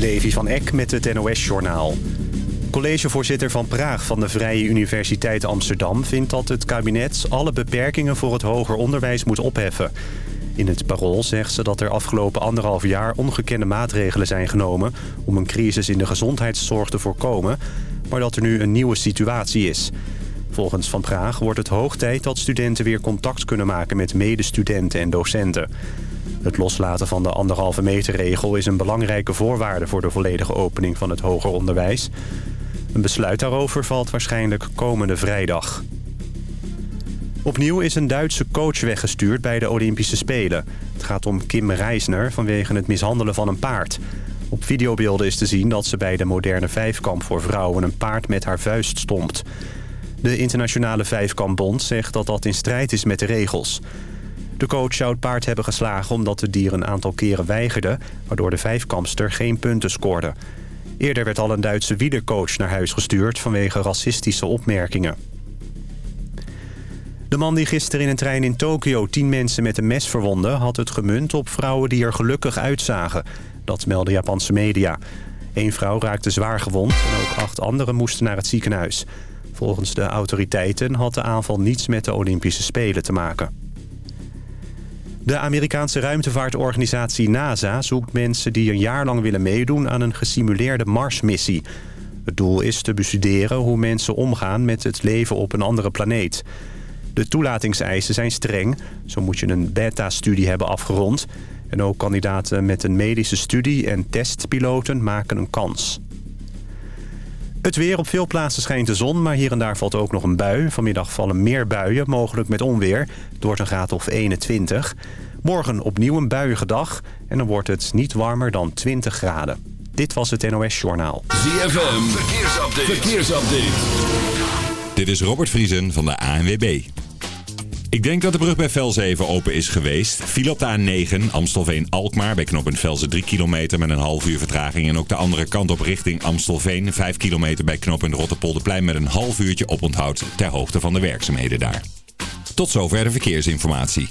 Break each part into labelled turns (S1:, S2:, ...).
S1: Levi van Eck met het NOS-journaal. Collegevoorzitter van Praag van de Vrije Universiteit Amsterdam... vindt dat het kabinet alle beperkingen voor het hoger onderwijs moet opheffen. In het parool zegt ze dat er afgelopen anderhalf jaar ongekende maatregelen zijn genomen... om een crisis in de gezondheidszorg te voorkomen, maar dat er nu een nieuwe situatie is. Volgens Van Praag wordt het hoog tijd dat studenten weer contact kunnen maken met medestudenten en docenten. Het loslaten van de anderhalve meter regel is een belangrijke voorwaarde voor de volledige opening van het hoger onderwijs. Een besluit daarover valt waarschijnlijk komende vrijdag. Opnieuw is een Duitse coach weggestuurd bij de Olympische Spelen. Het gaat om Kim Reisner vanwege het mishandelen van een paard. Op videobeelden is te zien dat ze bij de moderne vijfkamp voor vrouwen een paard met haar vuist stompt. De internationale vijfkampbond zegt dat dat in strijd is met de regels. De coach zou het paard hebben geslagen omdat het dier een aantal keren weigerde... waardoor de vijfkampster geen punten scoorde. Eerder werd al een Duitse wielercoach naar huis gestuurd vanwege racistische opmerkingen. De man die gisteren in een trein in Tokio tien mensen met een mes verwonde... had het gemunt op vrouwen die er gelukkig uitzagen. Dat meldde Japanse media. Eén vrouw raakte zwaar gewond en ook acht anderen moesten naar het ziekenhuis. Volgens de autoriteiten had de aanval niets met de Olympische Spelen te maken. De Amerikaanse ruimtevaartorganisatie NASA zoekt mensen die een jaar lang willen meedoen aan een gesimuleerde Marsmissie. Het doel is te bestuderen hoe mensen omgaan met het leven op een andere planeet. De toelatingseisen zijn streng. Zo moet je een beta-studie hebben afgerond. En ook kandidaten met een medische studie en testpiloten maken een kans. Het weer op veel plaatsen schijnt de zon, maar hier en daar valt ook nog een bui. Vanmiddag vallen meer buien, mogelijk met onweer. Het wordt een graad of 21. Morgen opnieuw een buiige dag en dan wordt het niet warmer dan 20 graden. Dit was het NOS Journaal.
S2: ZFM, verkeersupdate. verkeersupdate.
S3: Dit is Robert Vriesen van de ANWB. Ik denk dat de brug bij Velzen open is geweest. Viel op de A9 Amstelveen-Alkmaar bij knooppunt Velzen 3 kilometer met een half uur vertraging. En ook de andere kant op richting Amstelveen 5 kilometer bij knooppunt Rotterpolderplein met een half uurtje oponthoud ter hoogte van de werkzaamheden daar. Tot zover de verkeersinformatie.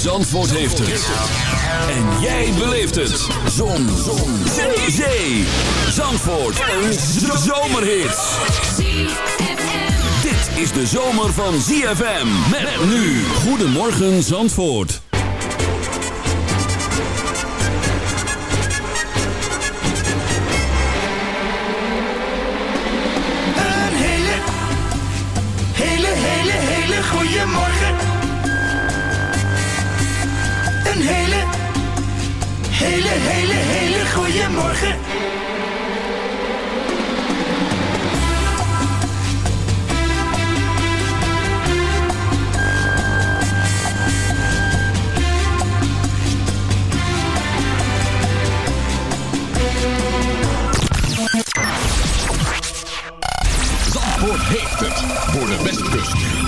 S2: Zandvoort heeft het. En jij beleeft het. Zon. Zon. Zee. Zandvoort. Een zomerhit. Dit is de zomer van ZFM. Met nu. Goedemorgen Zandvoort.
S4: Een hele, hele, hele, hele goede morgen. Een hele, hele, hele, hele goede morgen.
S2: Zandvoort heeft het. Voor de Westkust.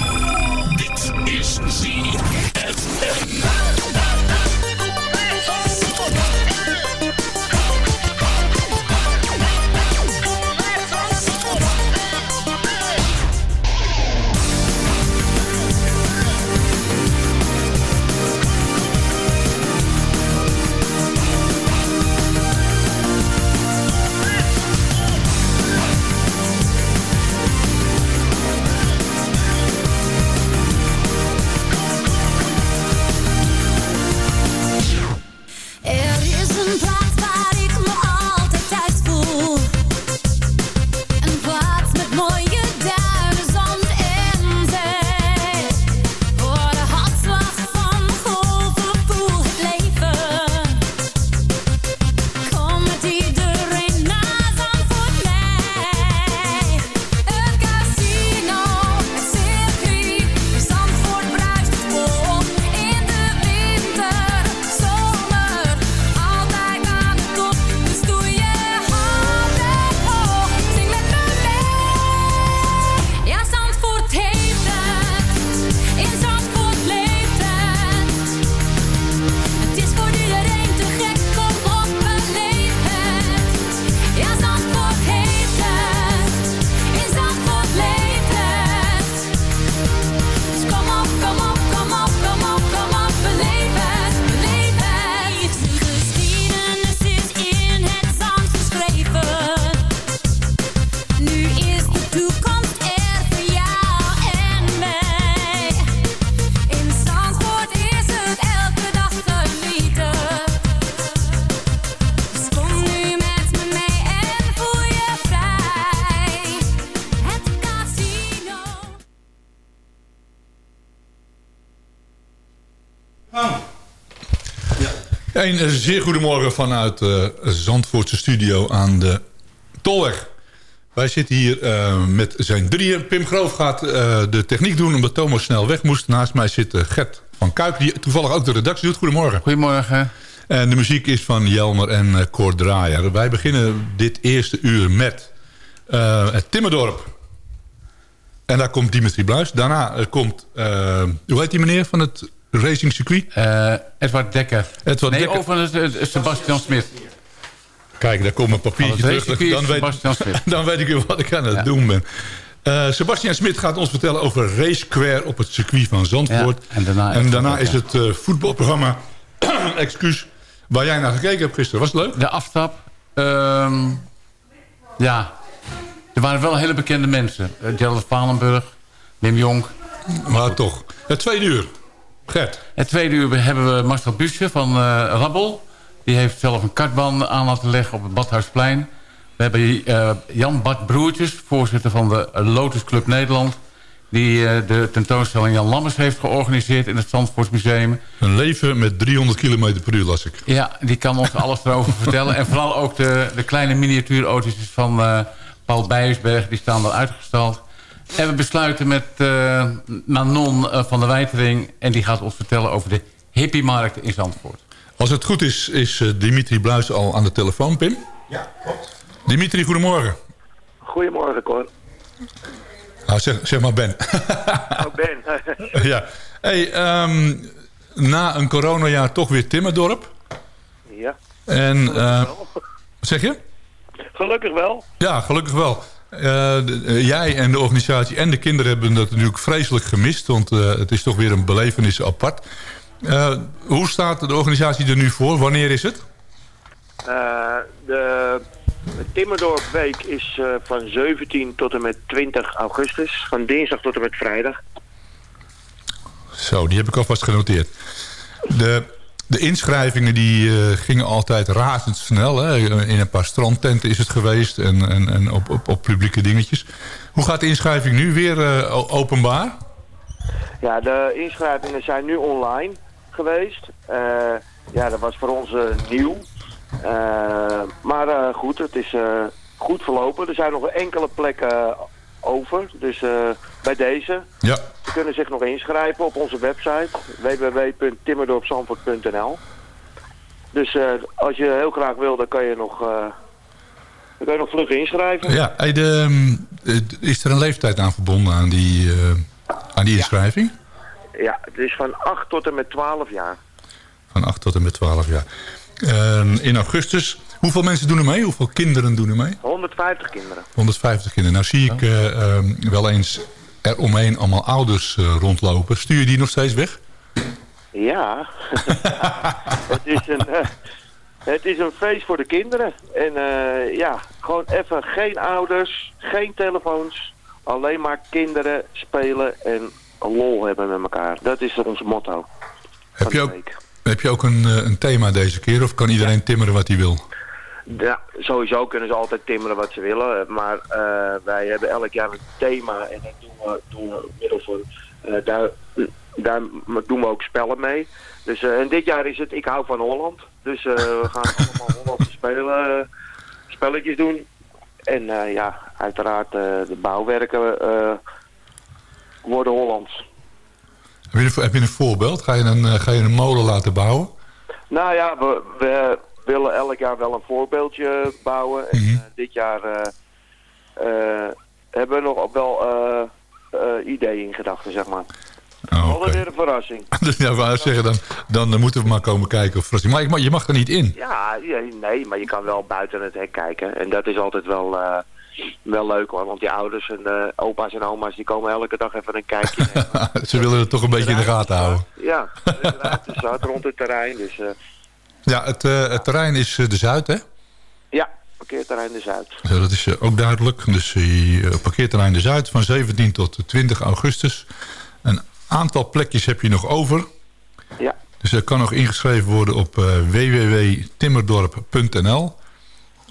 S5: Een eh, zeer goedemorgen vanuit de Zandvoortse studio aan de Tolweg. Wij zitten hier eh, met zijn drieën. Pim Groof gaat eh, de techniek doen omdat Thomas snel weg moest. Naast mij zit eh, Gert van Kuik, die toevallig ook de redactie doet. Goedemorgen.
S6: Goedemorgen.
S5: En de muziek is van Jelmer en eh Cor Draaier. Wij beginnen dit eerste uur met eh, het Timmerdorp. En daar komt Dimitri Bluis. Daarna eh, komt, eh, hoe heet die meneer van het racing circuit?
S6: Eh, Edward Dekker.
S5: Edward
S6: nee,
S5: Dekker.
S6: over het, het- Sebastian Smit.
S5: Kijk, daar komt mijn papiertje terug. Dan weet, dan weet ik weer wat ik aan het doen ben. Eh Sebastian Smit gaat ons vertellen over Race Square op het circuit van Zandvoort.
S6: Ja, en daarna-
S5: en daarna
S6: ja.
S5: is het eh, voetbalprogramma, excuus, waar jij naar gekeken hebt gisteren. Was het leuk?
S6: De aftrap. ehm, ja. Er waren wel hele bekende mensen. Uh, Gerald Valenburg, Wim Jonk.
S5: Maar toch. Het tweede uur. Gert.
S6: Het tweede uur hebben we Marcel Busje van eh, Rabbel. Die heeft zelf een kartbaan aan laten leggen op het Badhuisplein. We hebben eh, Jan Bart Broertjes, voorzitter van de Lotus Club Nederland... die eh, de tentoonstelling Jan Lammers heeft georganiseerd in het Zandvoortsmuseum.
S5: Een leven met 300 km per uur las ik.
S6: Ja, die kan ons alles erover vertellen. En vooral ook de, de kleine miniatuurautootjes van Paul Bijersberg. Die staan daar uitgestald. En we besluiten met eh, Manon eh, van der Wijtering. En die gaat ons vertellen over de hippiemarkt in Zandvoort.
S5: Als het goed is, is eh, Dimitri Bluis al aan de telefoon, Pim? Ja, klopt. Dimitri, goedemorgen.
S7: Goedemorgen, Cor.
S5: Nou, zeg, zeg maar Ben.
S7: Oh, Ben.
S5: ja. Hey, ehm, na een coronajaar toch weer Timmerdorp.
S7: ja,
S5: En, eh, zeg je?
S7: gelukkig wel.
S5: Ja, gelukkig wel. Eh, eh, jij en de organisatie en de kinderen hebben dat natuurlijk vreselijk gemist. Want eh, het is toch weer een belevenis apart. Hoe staat de organisatie er nu voor? Wanneer is het?
S7: De Timmerdorp Week is van 17 tot en met 20 augustus. Van dinsdag tot en met vrijdag.
S5: Zo, die heb ik alvast genoteerd. De, de inschrijvingen die eh, gingen altijd razendsnel. Hè? In een paar strandtenten is het geweest en, en, en op, op, op publieke dingetjes. Hoe gaat de inschrijving nu weer eh, openbaar?
S7: Ja, de inschrijvingen zijn nu online geweest. Eh, ja, dat was voor ons nieuw. Maar goed, het is goed verlopen. Er zijn nog enkele plekken over. Dus bij deze,
S5: Ja,
S7: Ze kunnen zich nog inschrijven op onze website www.timmerdorpzandvoort.nl Dus eh, als je heel graag wil, dan kan je nog, eh, dan kan je nog vlug inschrijven.
S5: ja hey, de, ehm, eh, is er een leeftijd aan verbonden aan die, eh, aan die inschrijving?
S7: Ja, het is van 8 tot en met 12 jaar.
S5: Van 8 tot en met 12 jaar. Eh, in augustus, hoeveel mensen doen er mee? Hoeveel kinderen doen er mee?
S7: 150 kinderen.
S5: 150 kinderen. Nou zie ik eh, ehm, wel eens eromheen allemaal ouders eh, rondlopen. Stuur je die nog steeds weg?
S7: Ja, het, is een, eh, het is een feest voor de kinderen. En eh, ja, gewoon even geen ouders, geen telefoons. Alleen maar kinderen spelen en lol hebben met elkaar. Dat is ons motto.
S5: Heb je ook, heb je ook een, een thema deze keer? Of kan iedereen timmeren wat hij wil?
S7: Ja, sowieso kunnen ze altijd timmeren wat ze willen. Maar eh, wij hebben elk jaar een thema en dat doen we, doen we middel van... eh, daar, daar doen we ook spellen mee. Dus, eh, en dit jaar is het Ik hou van Holland. Dus we gaan allemaal Hollandse spelen, spelletjes doen. En ja, uiteraard de bouwwerken worden Hollands.
S5: Heb je, een, heb je een voorbeeld? Ga je een, ga je een molen laten bouwen?
S7: Nou ja, we, we willen elk jaar wel een voorbeeldje bouwen. En
S5: Mhm.
S7: eh, dit jaar eh, eh, hebben we nog wel ideeën in gedachten, zeg maar.
S5: Oh,
S7: weer een verrassing.
S5: Ja, wou zeggen, dan, dan moeten we maar komen kijken. Of verrassing. maar ik mag- je mag er niet in.
S7: Ja, nee, maar je kan wel buiten het hek kijken. En dat is altijd wel, wel leuk hoor. Want die ouders en opa's en oma's die komen elke dag even een kijkje nemen.
S5: Ze willen het toch een beetje in de gaten houden.
S7: Ja, er ruimte zat rond het terrein. Dus
S5: Ja, het, eh, het terrein is eh, de Zuid, hè?
S7: ja, parkeerterrein de Zuid.
S5: Zo, dat is eh, ook duidelijk. Dus eh, parkeerterrein de Zuid van 17 tot 20 augustus. Een aantal plekjes heb je nog over.
S7: Ja,
S5: Dus er kan nog ingeschreven worden op eh, www.timmerdorp.nl.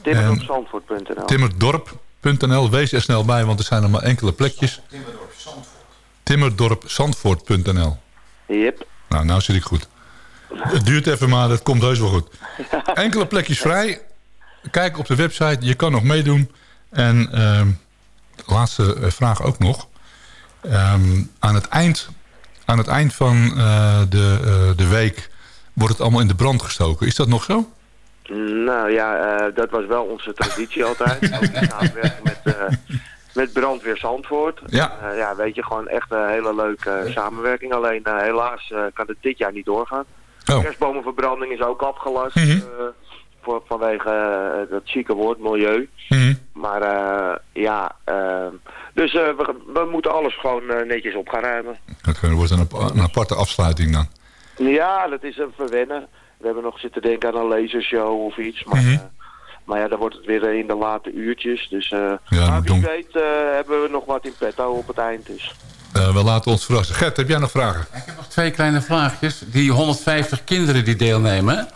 S7: timmeropzandvoort.nl
S5: Timmerdorp.nl. Wees er snel bij, want er zijn nog maar enkele plekjes. Timmerdorpzandvoort.nl.
S7: Yep.
S5: Nou, nou zit ik goed. Het duurt even, maar dat komt heus wel goed. Enkele plekjes vrij. Kijk op de website, je kan nog meedoen. En ehm, laatste eh, vraag ook nog. Ehm, aan, het eind, aan het eind van eh, de, eh, de week wordt het allemaal in de brand gestoken. Is dat nog zo?
S7: Nou ja, dat was wel onze traditie altijd. Samenwerking met, met Brandweer Zandvoort.
S5: Ja.
S7: Ja, weet je, gewoon echt een hele leuke samenwerking. Alleen helaas kan het dit jaar niet doorgaan.
S5: Oh.
S7: Kerstbomenverbranding is ook afgelast.
S5: Mhm.
S7: eh, voor, vanwege eh, dat chique woord, milieu.
S5: Mhm.
S7: Maar eh, ja, eh, dus we, we moeten alles gewoon netjes op gaan ruimen.
S5: Dat wordt een, ap- een aparte afsluiting dan.
S7: Ja, dat is een verwennen. We hebben nog zitten denken aan een lasershow of iets. Maar,
S5: Mhm.
S7: maar ja, dan wordt het weer in de late uurtjes. Dus eh
S5: Ja,
S7: maar wie weet hebben we nog wat in petto op het eind. Dus.
S5: Eh, we laten ons verrassen. Gert, heb jij nog vragen?
S6: Ik heb nog twee kleine vraagjes. Die 150 kinderen die deelnemen...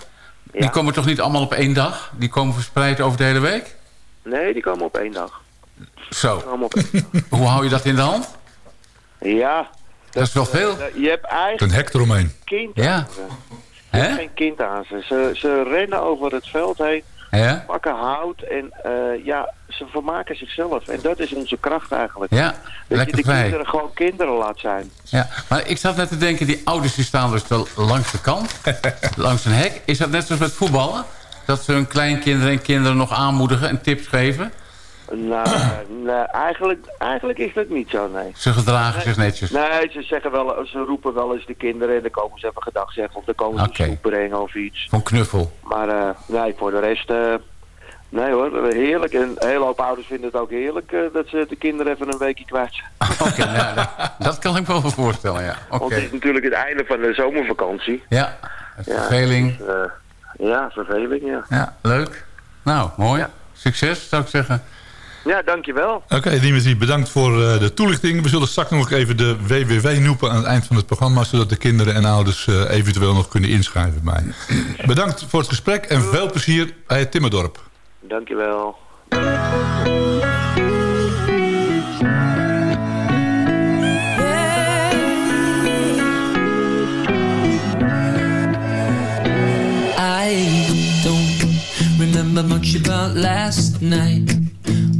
S6: die komen toch niet allemaal op één dag? Die komen verspreid over de hele week?
S7: Nee, die komen op één dag.
S6: Zo.
S7: Die komen op één dag.
S6: Hoe hou je dat in de hand?
S7: Ja,
S6: Dat is wel veel.
S7: eh, je hebt
S5: Een
S7: eigenlijk
S5: hek eromheen.
S7: kind
S6: Ja. Hè?
S7: geen kind aan ze. ze. Ze rennen over het veld heen,
S6: Ja?
S7: pakken hout en eh, ja, ze vermaken zichzelf. En dat is onze kracht eigenlijk.
S6: Ja,
S7: Dat je de
S6: vrij.
S7: kinderen gewoon kinderen laat zijn.
S6: Ja, maar ik zat net te denken, die ouders die staan dus wel langs de kant, langs een hek. Is dat net zoals met voetballen? Dat ze hun kleinkinderen en kinderen nog aanmoedigen en tips geven?
S7: Nou, nee, eigenlijk, eigenlijk is dat niet zo, nee.
S6: Ze gedragen zich netjes.
S7: Nee, ze, zeggen wel, ze roepen wel eens de kinderen en dan komen ze even gedag zeggen of dan komen ze snoep brengen of iets.
S6: Van knuffel.
S7: Maar eh, nee, voor de rest, eh, nee hoor, heerlijk. En een hele hoop ouders vinden het ook heerlijk eh, dat ze de kinderen even een weekje kwijt zijn.
S6: Oké, nou, dat, dat kan ik me wel voorstellen, ja. Oké.
S7: Want het is natuurlijk het einde van de zomervakantie.
S6: Ja,
S7: Ja.
S6: verveling.
S7: Dus, eh, ja, verveling, ja.
S6: Ja, leuk. Nou, mooi.
S7: Ja.
S6: Succes, zou ik zeggen.
S7: Ja, dankjewel.
S5: Oké, Dimitri, bedankt voor eh, de toelichting. We zullen straks nog even de WWW noemen aan het eind van het programma... zodat de kinderen en ouders eh, eventueel nog kunnen inschrijven bij. Bedankt voor het gesprek en veel plezier bij het Timmerdorp.
S7: Dankjewel.
S8: I don't remember much about last night.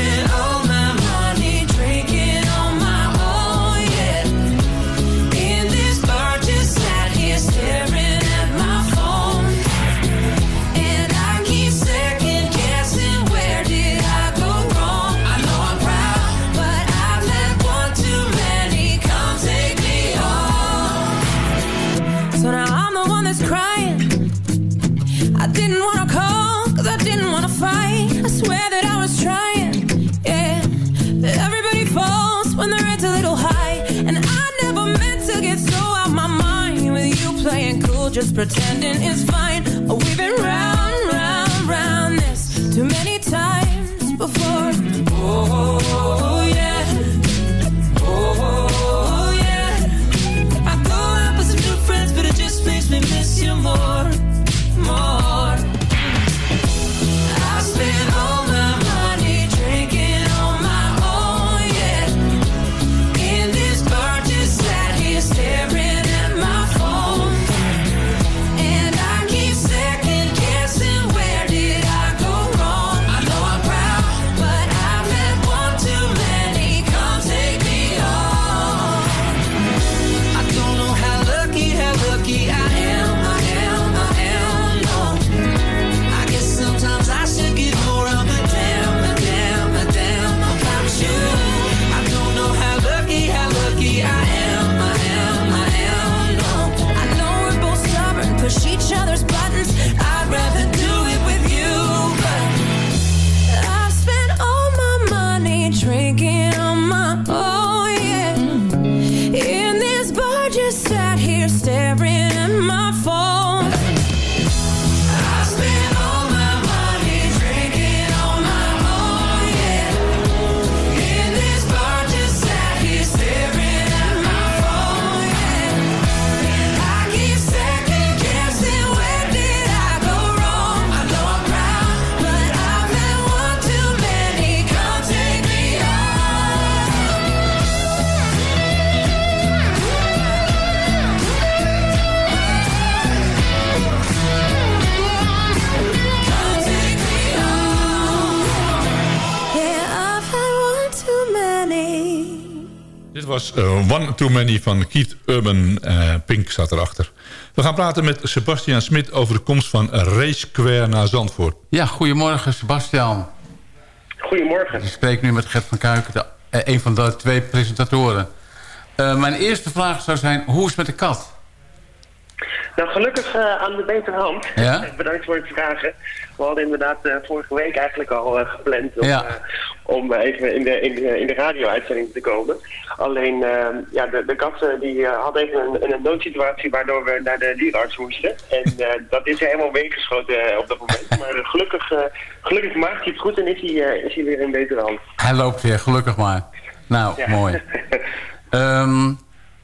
S8: I just pretending it's fine.
S5: Was eh, One Too Many van Keith Urban. Eh, Pink zat erachter. We gaan praten met Sebastian Smit over de komst van Race Square naar Zandvoort.
S6: Ja, goedemorgen Sebastian.
S9: Goedemorgen.
S6: Ik spreek nu met Gert van Kuiken, de, eh, een van de twee presentatoren. Eh, mijn eerste vraag zou zijn, hoe is het met de kat?
S9: Nou, gelukkig eh, aan de betere hand.
S6: Ja?
S9: Bedankt voor het vragen. We hadden inderdaad eh, vorige week eigenlijk al eh, gepland om,
S6: Ja.
S9: om even in de, in de, in de radio-uitzending te komen. Alleen, eh, ja, de, de kat die had even een, een noodsituatie waardoor we naar de dierenarts moesten. En dat is helemaal meegeschoten op dat moment. Maar gelukkig, gelukkig maakt hij het goed en is hij, is hij weer in betere hand.
S6: Hij loopt weer, gelukkig maar. Nou,
S9: Ja.
S6: mooi. Ehm,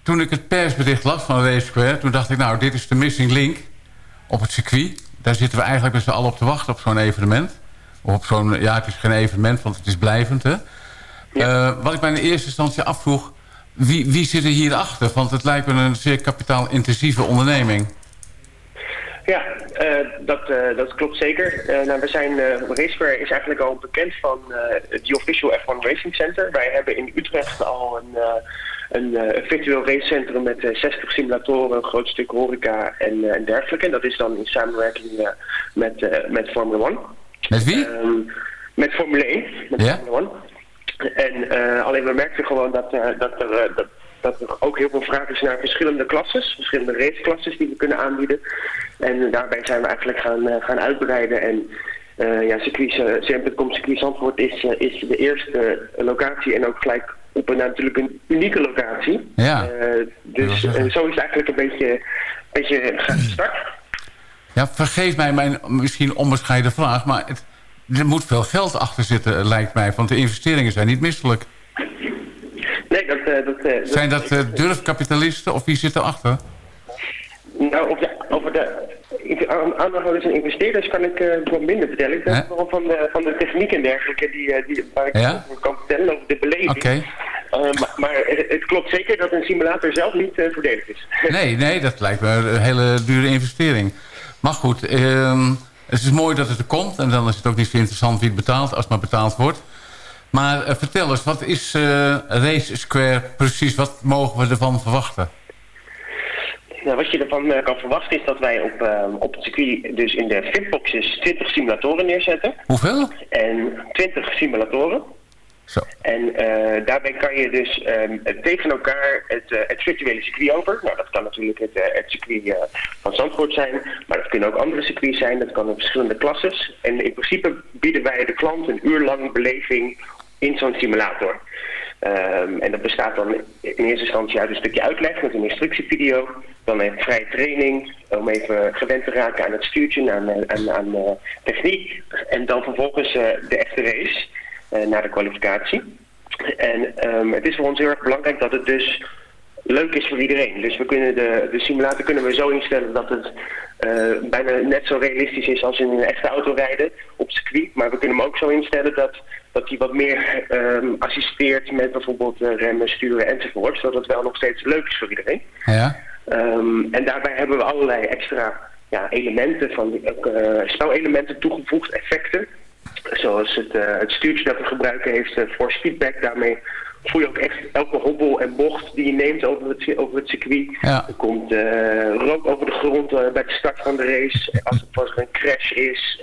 S6: toen ik het persbericht las van Race Square... toen dacht ik, nou, dit is de missing link op het circuit. Daar zitten we eigenlijk met z'n allen op te wachten op zo'n evenement. Of op zo'n, ja, het is geen evenement, want het is blijvend, hè? Eh, wat ik mij in eerste instantie afvroeg... Wie, wie zit er hierachter? Want het lijkt me een zeer kapitaalintensieve onderneming.
S9: Ja, eh, dat, eh, dat klopt zeker. Eh, nou, we zijn, Racefair is eigenlijk al bekend van het Official F1 Racing Center. Wij hebben in Utrecht al een, een eh, virtueel racecentrum met eh, 60 simulatoren, een groot stuk horeca en, eh, en dergelijke. En dat is dan in samenwerking eh, met, eh, met Formula One.
S6: Met wie?
S9: Ehm, met Formule 1, met
S6: Ja?
S9: Formula One. En eh, alleen we merkten gewoon dat, eh, dat, er, eh, dat, dat er ook heel veel vraag is naar verschillende klasses, verschillende raceklasses die we kunnen aanbieden. En daarbij zijn we eigenlijk gaan, eh, gaan uitbreiden. En eh ja, circuit, uh, CM.com Circuit Zandvoort is, eh, is de eerste locatie en ook gelijk op een natuurlijk een unieke locatie.
S6: Ja.
S9: Eh, dus eh, zo is het eigenlijk een beetje, beetje gaan start.
S6: Ja, vergeef mij mijn misschien onbescheiden vraag... maar het, er moet veel geld achter zitten, lijkt mij. Want de investeringen zijn niet misselijk.
S9: Nee, dat... eh, dat
S6: Zijn dat durfkapitalisten of wie zit erachter?
S9: Nou, over de, over de aan- aandeelhouders en investeerders kan ik wat minder vertellen. Ik
S6: Hè?
S9: vooral van de, van de techniek en dergelijke die, die, waar ik
S6: Ja?
S9: over kan vertellen, over de beleving.
S6: Oké.
S9: Maar maar het, het klopt zeker dat een simulator zelf niet eh, voordelig is.
S6: Nee, nee, dat lijkt me een hele dure investering. Maar goed, ehm, het is mooi dat het er komt. En dan is het ook niet zo interessant wie het betaalt, als het maar betaald wordt. Maar eh, vertel eens, wat is eh, Race Square precies? Wat mogen we ervan verwachten?
S9: Nou, wat je ervan eh, kan verwachten is dat wij op, eh, op het circuit dus in de fitboxes 20 simulatoren neerzetten.
S6: Hoeveel?
S9: En 20 simulatoren.
S6: Zo.
S9: En eh, daarbij kan je dus ehm, tegen elkaar het, eh, het virtuele circuit over. Nou, dat kan natuurlijk het, eh, het circuit van Zandvoort zijn, maar dat kunnen ook andere circuits zijn. Dat kan in verschillende klasses. En in principe bieden wij de klant een uur lang beleving in zo'n simulator. Ehm, en dat bestaat dan in eerste instantie uit een stukje uitleg met een instructievideo. Dan een vrije training om even gewend te raken aan het stuurtje, aan, aan, aan techniek. En dan vervolgens de echte race naar de kwalificatie. En ehm, het is voor ons heel erg belangrijk dat het dus leuk is voor iedereen. Dus we kunnen de, de simulator kunnen we zo instellen dat het eh, bijna net zo realistisch is als in een echte auto rijden op circuit. Maar we kunnen hem ook zo instellen dat, dat hij wat meer ehm, assisteert met bijvoorbeeld eh, remmen, sturen enzovoort. Zodat het wel nog steeds leuk is voor iedereen.
S6: Ja?
S9: Ehm, en daarbij hebben we allerlei extra ja, elementen, van, eh, spelelementen toegevoegd, effecten. Zoals het, eh, het stuurtje dat we gebruiken heeft eh, force feedback. Daarmee voel je ook echt elke hobbel en bocht die je neemt over het, over het circuit.
S6: Ja.
S9: Er komt eh, rook over de grond bij de start van de race. Als, het, als er een crash is.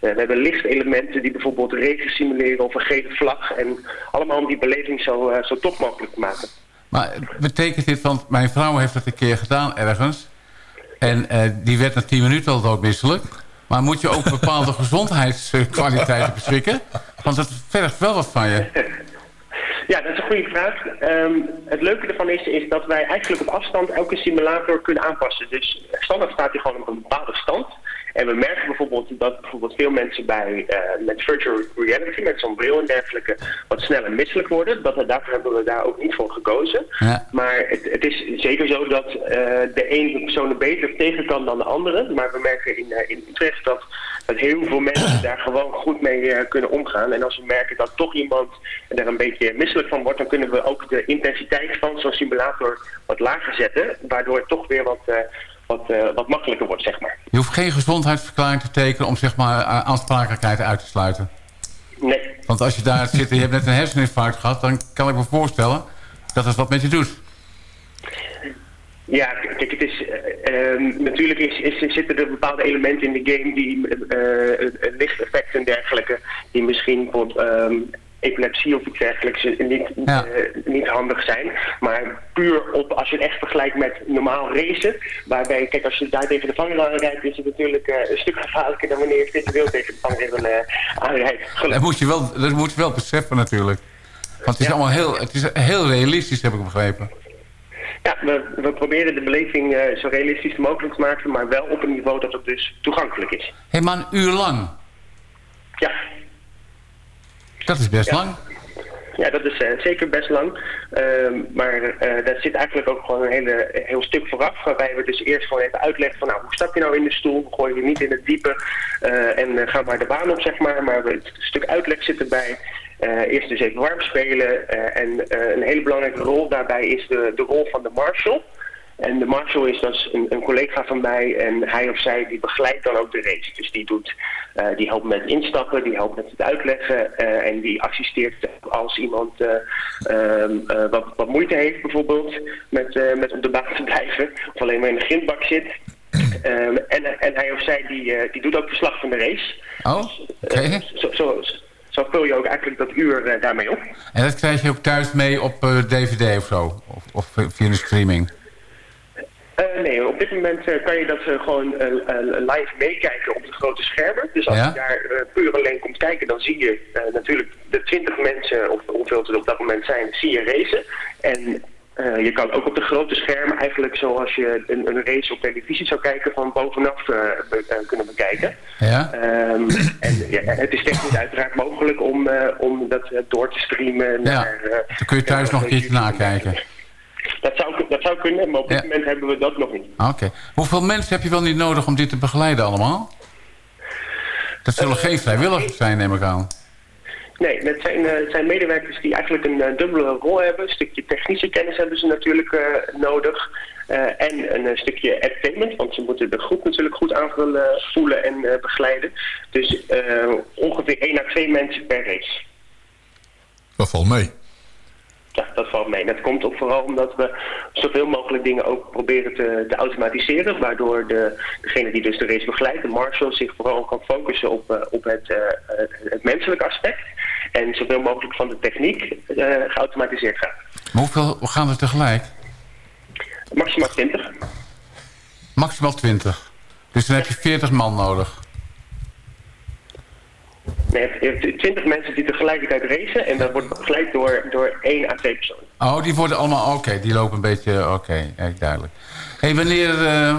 S9: We hebben lichtelementen die bijvoorbeeld regen simuleren of een gele vlag. En allemaal om die beleving zo, zo top mogelijk te maken.
S6: Maar betekent dit, want mijn vrouw heeft het een keer gedaan ergens... en die werd na 10 minuten al doodmisselijk... maar moet je ook bepaalde gezondheidskwaliteiten beschikken? Want het vergt wel wat van je.
S9: Ja, dat is een goede vraag. Ehm, het leuke ervan is, is dat wij eigenlijk op afstand elke simulator kunnen aanpassen. Dus standaard staat hij gewoon op een bepaalde stand. En we merken bijvoorbeeld dat bijvoorbeeld veel mensen bij, eh, met virtual reality, met zo'n bril en dergelijke, wat sneller misselijk worden. Dat, daarvoor hebben we daar ook niet voor gekozen.
S6: Ja.
S9: Maar het, het is zeker zo dat eh, de ene persoon er beter tegen kan dan de andere. Maar we merken in, eh, in Utrecht dat, dat heel veel mensen daar gewoon goed mee kunnen omgaan. En als we merken dat toch iemand er een beetje misselijk van wordt, dan kunnen we ook de intensiteit van zo'n simulator wat lager zetten. Waardoor het toch weer wat, wat, eh, wat makkelijker wordt, zeg maar.
S6: Je hoeft geen gezondheidsverklaring te tekenen... om zeg maar a- aansprakelijkheid uit te sluiten.
S9: Nee.
S6: Want als je daar zit en je hebt net een herseninfarct gehad... dan kan ik me voorstellen dat het wat met je doet.
S9: Ja, kijk, het is, eh, ehm, natuurlijk is, is, zitten er bepaalde elementen in de game die eh, eh, lichteffecten en dergelijke, die misschien bijvoorbeeld ehm, epilepsie of iets dergelijks eh, niet,
S6: Ja.
S9: eh, niet handig zijn. Maar puur op, als je het echt vergelijkt met normaal racen, waarbij, kijk, als je daar tegen de vangrail aanrijdt, is het natuurlijk eh, een stuk gevaarlijker dan wanneer je virtueel tegen de vangrail aanrijdt.
S6: Dat moet je wel, dat moet je wel beseffen natuurlijk. Want het is allemaal heel, het is heel realistisch, heb ik begrepen.
S9: Ja, we, we proberen de beleving zo realistisch mogelijk te maken, maar wel op een niveau dat het dus toegankelijk is.
S6: Hé, maar een uur lang.
S9: Ja,
S6: Dat is best
S9: Ja.
S6: lang.
S9: Ja, dat is eh, zeker best lang. Ehm, maar eh, daar zit eigenlijk ook gewoon een hele, heel stuk vooraf. Waarbij we dus eerst gewoon even uitleggen van nou, hoe stap je nou in de stoel? We gooien je niet in het diepe eh, en ga maar de baan op, zeg maar. Maar het stuk uitleg zit erbij. Eerst dus even warm spelen. en een hele belangrijke rol daarbij is de, de rol van de marshal. En de marshal is dus een, een collega van mij en hij of zij die begeleidt dan ook de race. Dus die, doet, eh, die helpt met instappen, die helpt met het uitleggen eh, en die assisteert als iemand eh, ehm, eh, wat, wat moeite heeft bijvoorbeeld met, met op de baan te blijven of alleen maar in de grindbak zit. Ehm, en, en hij of zij die, die doet ook verslag van de race.
S6: Oh, oké.
S9: Eh, zo, zo, zo vul je ook eigenlijk dat uur daarmee op.
S6: En dat krijg je ook thuis mee op DVD of zo? Of, of via de streaming?
S9: Eh, nee, op dit moment eh, kan je dat eh, gewoon live meekijken op de grote schermen. Dus als
S6: Ja?
S9: je daar puur alleen komt kijken, dan zie je natuurlijk de 20 mensen, of hoeveel het er op dat moment zijn, zie je racen. En je kan ook op de grote schermen eigenlijk zoals je een, een race op televisie zou kijken, van bovenaf be- kunnen bekijken.
S6: Ja?
S9: Ehm, en ja, het is technisch uiteraard mogelijk om, om dat door te streamen naar... eh,
S6: Dan kun je thuis nog een keertje nakijken.
S9: Dat zou, dat zou kunnen, maar op dit
S6: Ja.
S9: moment hebben we dat nog niet.
S6: Oké. Hoeveel mensen heb je wel niet nodig om dit te begeleiden allemaal? Dat zullen geen vrijwilligers zijn, neem ik aan.
S9: Nee, het zijn, eh, het zijn medewerkers die eigenlijk een eh, dubbele rol hebben. Een stukje technische kennis hebben ze natuurlijk eh, nodig. Eh, en een stukje entertainment, want ze moeten de groep natuurlijk goed aanvullen, voelen en eh, begeleiden. Dus eh, ongeveer 1 à 2 mensen per race.
S5: Dat valt mee.
S9: Ja, dat valt mee. En dat komt ook vooral omdat we zoveel mogelijk dingen ook proberen te, te automatiseren. Waardoor de, degene die dus de race begeleidt, de marshal, zich vooral kan focussen op, eh, op het, eh, eh, het menselijke aspect. En zoveel mogelijk van de techniek geautomatiseerd gaat.
S6: Maar hoeveel gaan er tegelijk?
S9: Maximaal 20.
S6: Maximaal 20. Dus dan heb je 40 man nodig.
S9: Je hebt 20 mensen die tegelijkertijd racen en dat wordt begeleid door, door 1 à 2 personen.
S6: Oh, die worden allemaal... Oké, die lopen een beetje... Oké, echt duidelijk. Hé, hey, wanneer... eh,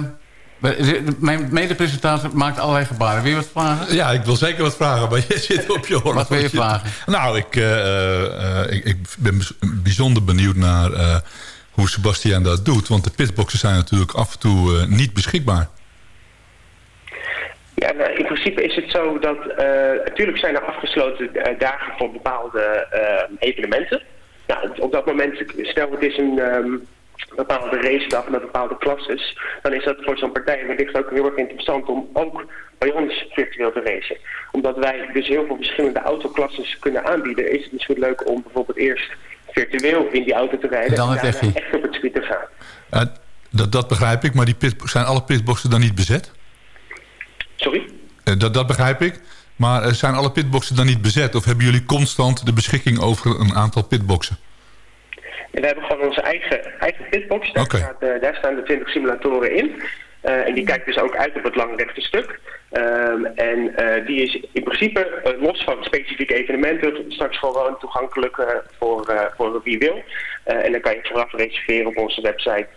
S6: mijn medepresentator maakt allerlei gebaren. Wil je wat vragen?
S5: Ja, ik wil zeker wat vragen, maar je zit op je horloge.
S6: Wat wil je vragen?
S5: Nou, ik, eh, eh, ik, ik ben bijzonder benieuwd naar eh, hoe Sebastian dat doet. Want de pitboxen zijn natuurlijk af en toe eh, niet beschikbaar.
S9: Ja, nou, in principe is het zo dat eh, natuurlijk zijn er afgesloten eh, dagen voor bepaalde eh, evenementen. Nou, op- dat moment, stel het is een ehm, bepaalde racedag met bepaalde klasses, dan is dat voor zo'n partij wellicht ook heel erg interessant om ook bij ons virtueel te racen. Omdat wij dus heel veel verschillende autoklasses kunnen aanbieden, is het misschien leuk om bijvoorbeeld eerst virtueel in die auto te rijden
S6: En dan
S9: daarna echt op het circuit te gaan.
S5: Dat, dat begrijp ik, maar die pit, zijn alle pitboxen dan niet bezet?
S9: Sorry?
S5: Eh, dat, dat begrijp ik. Maar eh, zijn alle pitboxen dan niet bezet? Of hebben jullie constant de beschikking over een aantal pitboxen?
S9: En we hebben gewoon onze eigen, eigen pitbox. Daar, staat, eh, daar staan de 20 simulatoren in. En die kijkt dus ook uit op het langrechte stuk. Ehm, en die is in principe, los van specifieke evenementen, straks gewoon toegankelijk voor, voor wie wil. En dan kan je vooraf reserveren op onze website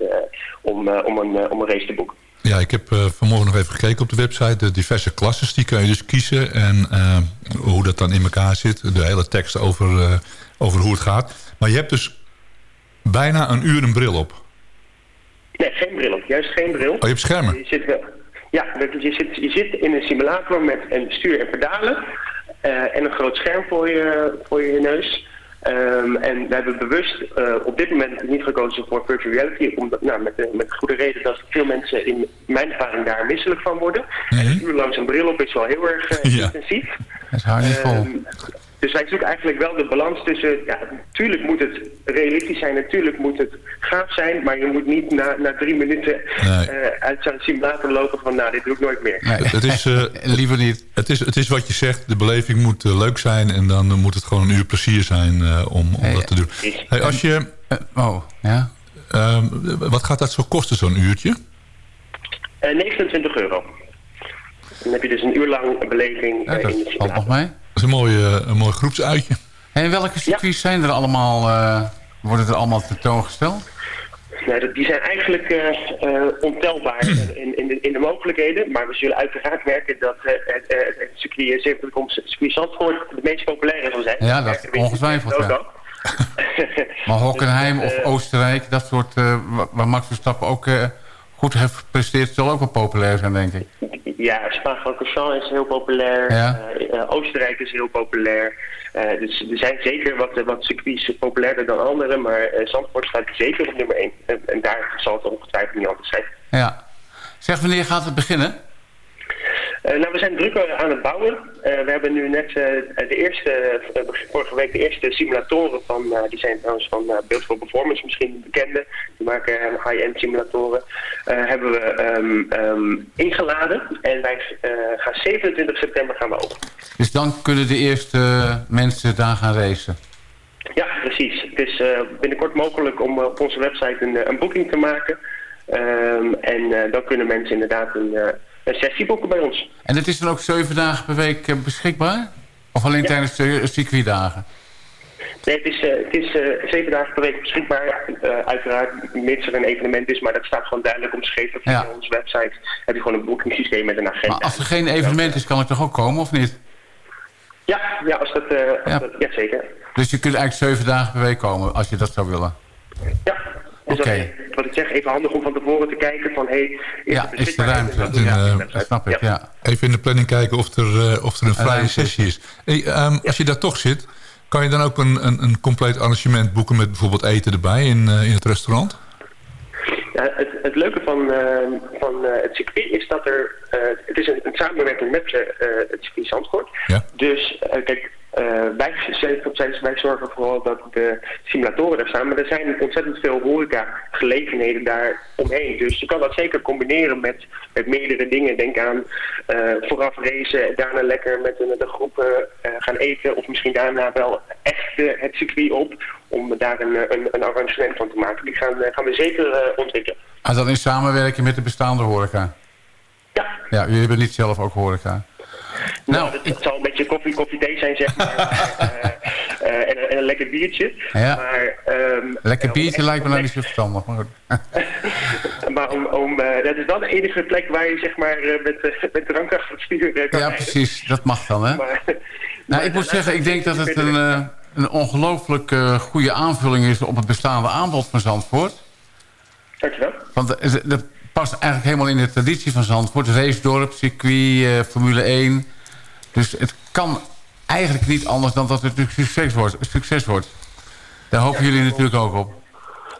S9: om, om, een, om een race te boeken.
S5: Ja, ik heb eh, vanmorgen nog even gekeken op de website. De diverse klasses, die kan je dus kiezen. En eh, hoe dat dan in elkaar zit. De hele tekst over, eh, over hoe het gaat. Maar je hebt dus bijna een uur een bril op.
S9: Nee, geen bril op. Juist geen bril.
S5: Oh, je hebt schermen?
S9: Je zit wel. Ja, je zit, je zit in een simulator met een stuur en pedalen. en een groot scherm voor je, voor je neus. Ehm, en we hebben bewust eh, op dit moment niet gekozen voor virtual reality. Omdat, nou, met, de, met de goede reden dat veel mensen in mijn ervaring daar misselijk van worden. En een uur lang bril op is wel heel erg eh,
S5: Ja.
S9: intensief.
S6: Dat niet vol.
S9: Dus wij zoeken eigenlijk wel de balans tussen, ja, natuurlijk moet het realistisch zijn, natuurlijk moet het gaaf zijn, maar je moet niet na, na drie minuten
S5: Nee.
S9: eh, uit zo'n simulator lopen van, nou, dit doe ik nooit meer.
S6: Nee,
S5: Het is, eh,
S6: liever niet.
S5: Het is, het is wat je zegt, de beleving moet eh, leuk zijn... en dan moet het gewoon een uur plezier zijn eh, om, om
S6: Hey,
S5: dat te doen. Hey, als je,
S6: oh, ja?
S5: ehm, wat gaat dat zo kosten, zo'n uurtje?
S9: Eh, 29 euro. Dan heb je dus een uur lang beleving
S6: ja dat
S9: in de simulator.
S6: nog mee.
S5: Dat is een mooi, eh, een mooi groepsuitje.
S6: En welke circuits zijn er allemaal, eh, worden er allemaal tentoongesteld?
S9: Nee, dat- die zijn eigenlijk eh, eh, ontelbaar in, in, de, in de mogelijkheden. Maar we zullen uiteraard merken dat eh, het, eh, het circuit 70 circuit Zandvoort de meest populaire zal zijn.
S6: Ja, dat ongetwijfeld, ja.
S9: auto.
S6: Maar Hockenheim
S9: Dus,
S6: of Oostenrijk, dat soort, eh, wa- waar Max Verstappen ook eh, goed heeft gepresteerd, zal ook wel populair zijn, denk ik.
S9: Ja, Spa-Francorchamps is heel populair.
S6: Ja.
S9: Eh, eh, Oostenrijk is heel populair. Eh, dus er zijn zeker wat, wat circuits populairder dan andere. Maar Zandvoort staat zeker op nummer 1. En, en daar zal het ongetwijfeld niet anders zijn.
S6: Ja. Zeg, wanneer gaat het beginnen?
S9: Eh, nou, we zijn druk aan het bouwen. Eh, we hebben nu net eh, de eerste, vorige week de eerste simulatoren van, die zijn trouwens van Build for Performance misschien bekende. Die maken high-end simulatoren. Hebben we ehm, ehm, ingeladen en wij gaan 27 september gaan we open.
S6: Dus dan kunnen de eerste mensen daar gaan racen.
S9: Ja, precies. Het is binnenkort mogelijk om op onze website een, een boeking te maken. Ehm, en dan kunnen mensen inderdaad een, eh, een sessie boeken bij ons.
S6: En het is dan ook zeven dagen per week eh, beschikbaar? Of alleen
S9: Ja.
S6: tijdens de circuitdagen?
S9: Nee, het is, eh, het is eh, zeven dagen per week beschikbaar. Eh, uiteraard, mits er een evenement is, maar dat staat gewoon duidelijk omschreven via
S6: Ja.
S9: onze website. Heb je gewoon een boekingssysteem met een agenda.
S6: Maar als er geen evenement is, kan ik toch ook komen, of niet?
S9: Ja, ja, als dat, eh, als
S6: Ja.
S9: dat- ja, zeker.
S6: Dus je kunt eigenlijk zeven dagen per week komen, als je dat zou willen.
S9: Ja. Dus
S6: Oké.
S9: dat is, wat ik zeg, even handig om van tevoren te kijken van, hey, is
S6: Ja,
S9: het
S6: is de
S9: beschikbaar?
S6: ruimte.
S9: Dat
S6: snap ik, ja.
S5: Even in de planning kijken of er, eh, of er een vrije
S6: ruimte
S5: sessie is. Hey, ehm, Als je daar toch zit, kan je dan ook een, een, een compleet arrangement boeken... met bijvoorbeeld eten erbij in, eh, in het restaurant?
S9: Ja, het, het leuke van, eh, van eh, het circuit is dat er... eh, het is een, een samenwerking met eh, het circuit Zandvoort.
S5: Ja.
S9: Dus eh, kijk, wij, zijn- wij zorgen vooral dat de simulatoren daar staan. Maar er zijn ontzettend veel horeca-gelegenheden daar omheen. Dus je kan dat zeker combineren met, met meerdere dingen. Denk aan eh, vooraf racen, daarna lekker met de, de groepen eh, gaan eten. Of misschien daarna wel echt eh, het circuit op. Om daar een, een, een arrangement van te maken. Die gaan, eh, gaan we zeker eh, ontwikkelen.
S6: En dan in samenwerking met de bestaande horeca.
S9: Ja,
S6: Ja, jullie hebben niet zelf ook horeca.
S9: Nou,
S6: Nou,
S9: dat, dat zal een beetje koffie, koffie thee zijn, zeg maar. Eh, eh, en, een- en een lekker biertje.
S6: Ja.
S9: Maar, ehm,
S6: Lekker
S9: om
S6: biertje lijkt me nou niet zo verstandig. Maar goed.
S9: Maar om, om, eh, dat is dan de enige plek waar je zeg maar eh, met, eh, met drank achter het stuur eh, kan
S6: Ja,
S9: rijden.
S6: precies. Dat mag dan, hè?
S9: Maar,
S6: Nou,
S9: maar
S6: ik moet zeggen, ik denk dat het een, eh, een ongelooflijk eh, goede aanvulling is op het bestaande aanbod van Zandvoort.
S9: Dankjewel.
S6: Want het- dat past eigenlijk helemaal in de traditie van Zandvoort. Racedorp, circuit, eh, Formule 1. Dus het kan eigenlijk niet anders dan dat het een succes wordt. Succes wordt. Daar hopen jullie natuurlijk ook op.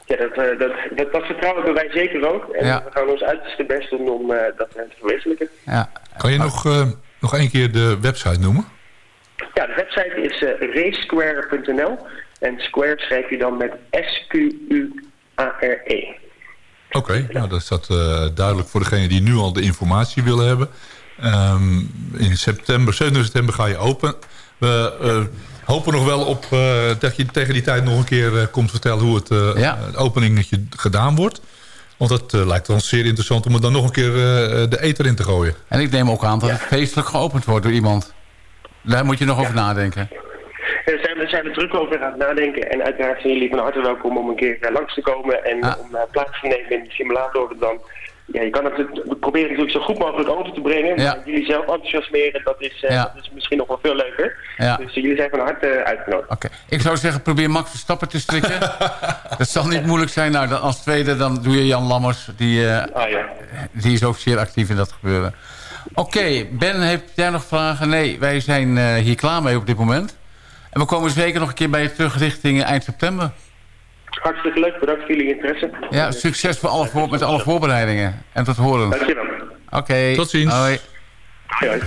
S9: Ja, dat, eh, dat, dat, dat vertrouwen hebben wij zeker ook. En
S6: Ja.
S9: we gaan ons uiterste best doen om eh, dat te verwezenlijken.
S6: Ja.
S5: Kan je nog, eh, nog één keer de website noemen?
S9: Ja, de website is eh racesquare.nl. En square schrijf je dan met S-Q-U-A-R-E.
S5: Oké, nou, dat is dat eh, duidelijk voor degenen die nu al de informatie willen hebben. Ehm, in september, 7 september ga je open. We eh, hopen nog wel op eh, dat je tegen die tijd nog een keer eh, komt vertellen hoe het, eh
S6: Ja.
S5: openingetje gedaan wordt. Want dat eh, lijkt ons zeer interessant om er dan nog een keer eh, de eter in te gooien.
S6: En ik neem ook aan dat het feestelijk geopend wordt door iemand. Daar moet je nog over nadenken.
S9: Zijn we, zijn we druk over aan het nadenken. En uiteraard zijn jullie van harte welkom om een keer eh, langs te komen en
S6: Ah.
S9: om eh, plaats te nemen in de simulator. Dan, ja, je kan het, we proberen natuurlijk zo goed mogelijk over te brengen.
S6: Ja.
S9: Maar jullie zelf enthousiasmeren, dat is, eh,
S6: Ja.
S9: dat is misschien nog wel veel leuker.
S6: Ja.
S9: Dus jullie zijn van harte uitgenodigd.
S6: Oké. Ik zou zeggen, probeer Max Verstappen te strikken. dat zal niet moeilijk zijn. Nou, dan als tweede dan doe je Jan Lammers. Die,
S9: Ah ja.
S6: die is ook zeer actief in dat gebeuren. Oké, Ben, heb jij nog vragen? Nee, wij zijn hier klaar mee op dit moment. En we komen zeker nog een keer bij je terug richting eind september.
S9: Hartstikke leuk, bedankt voor jullie interesse.
S6: Ja, succes voor alle voor, met alle voorbereidingen. En tot horen.
S9: Dankjewel.
S6: Oké.
S5: Tot ziens.
S6: Hoi,
S9: hoi.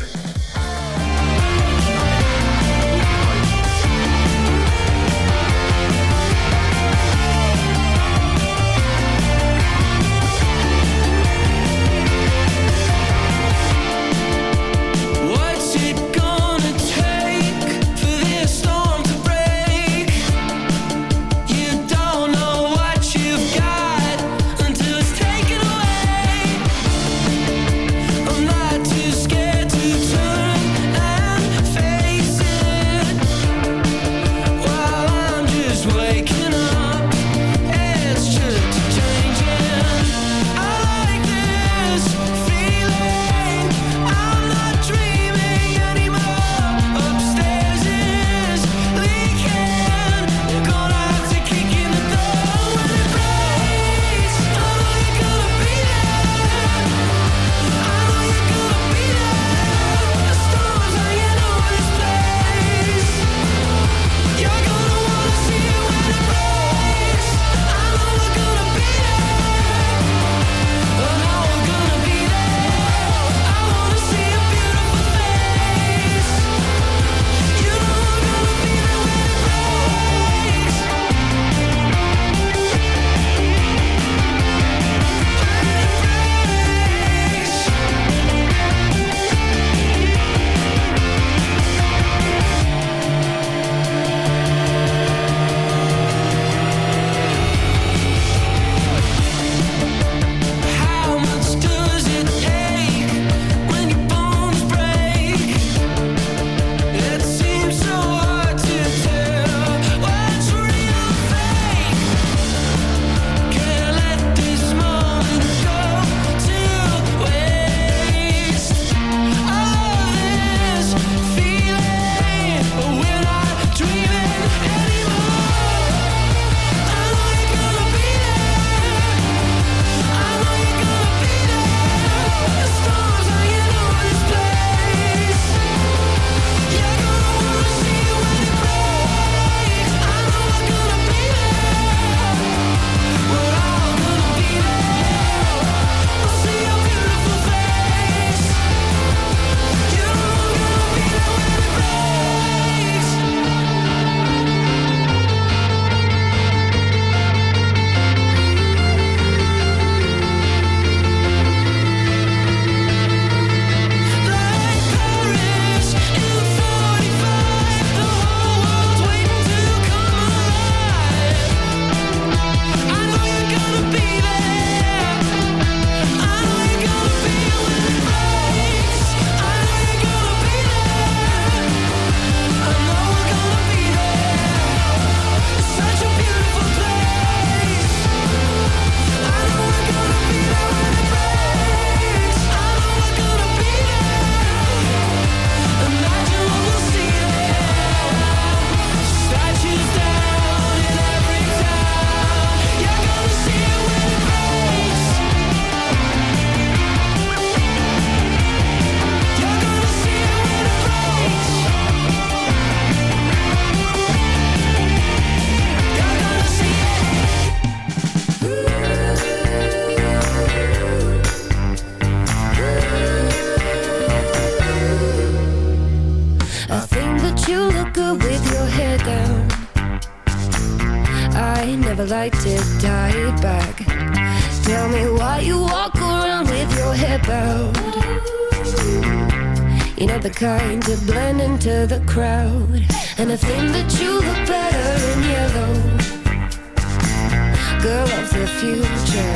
S10: Future,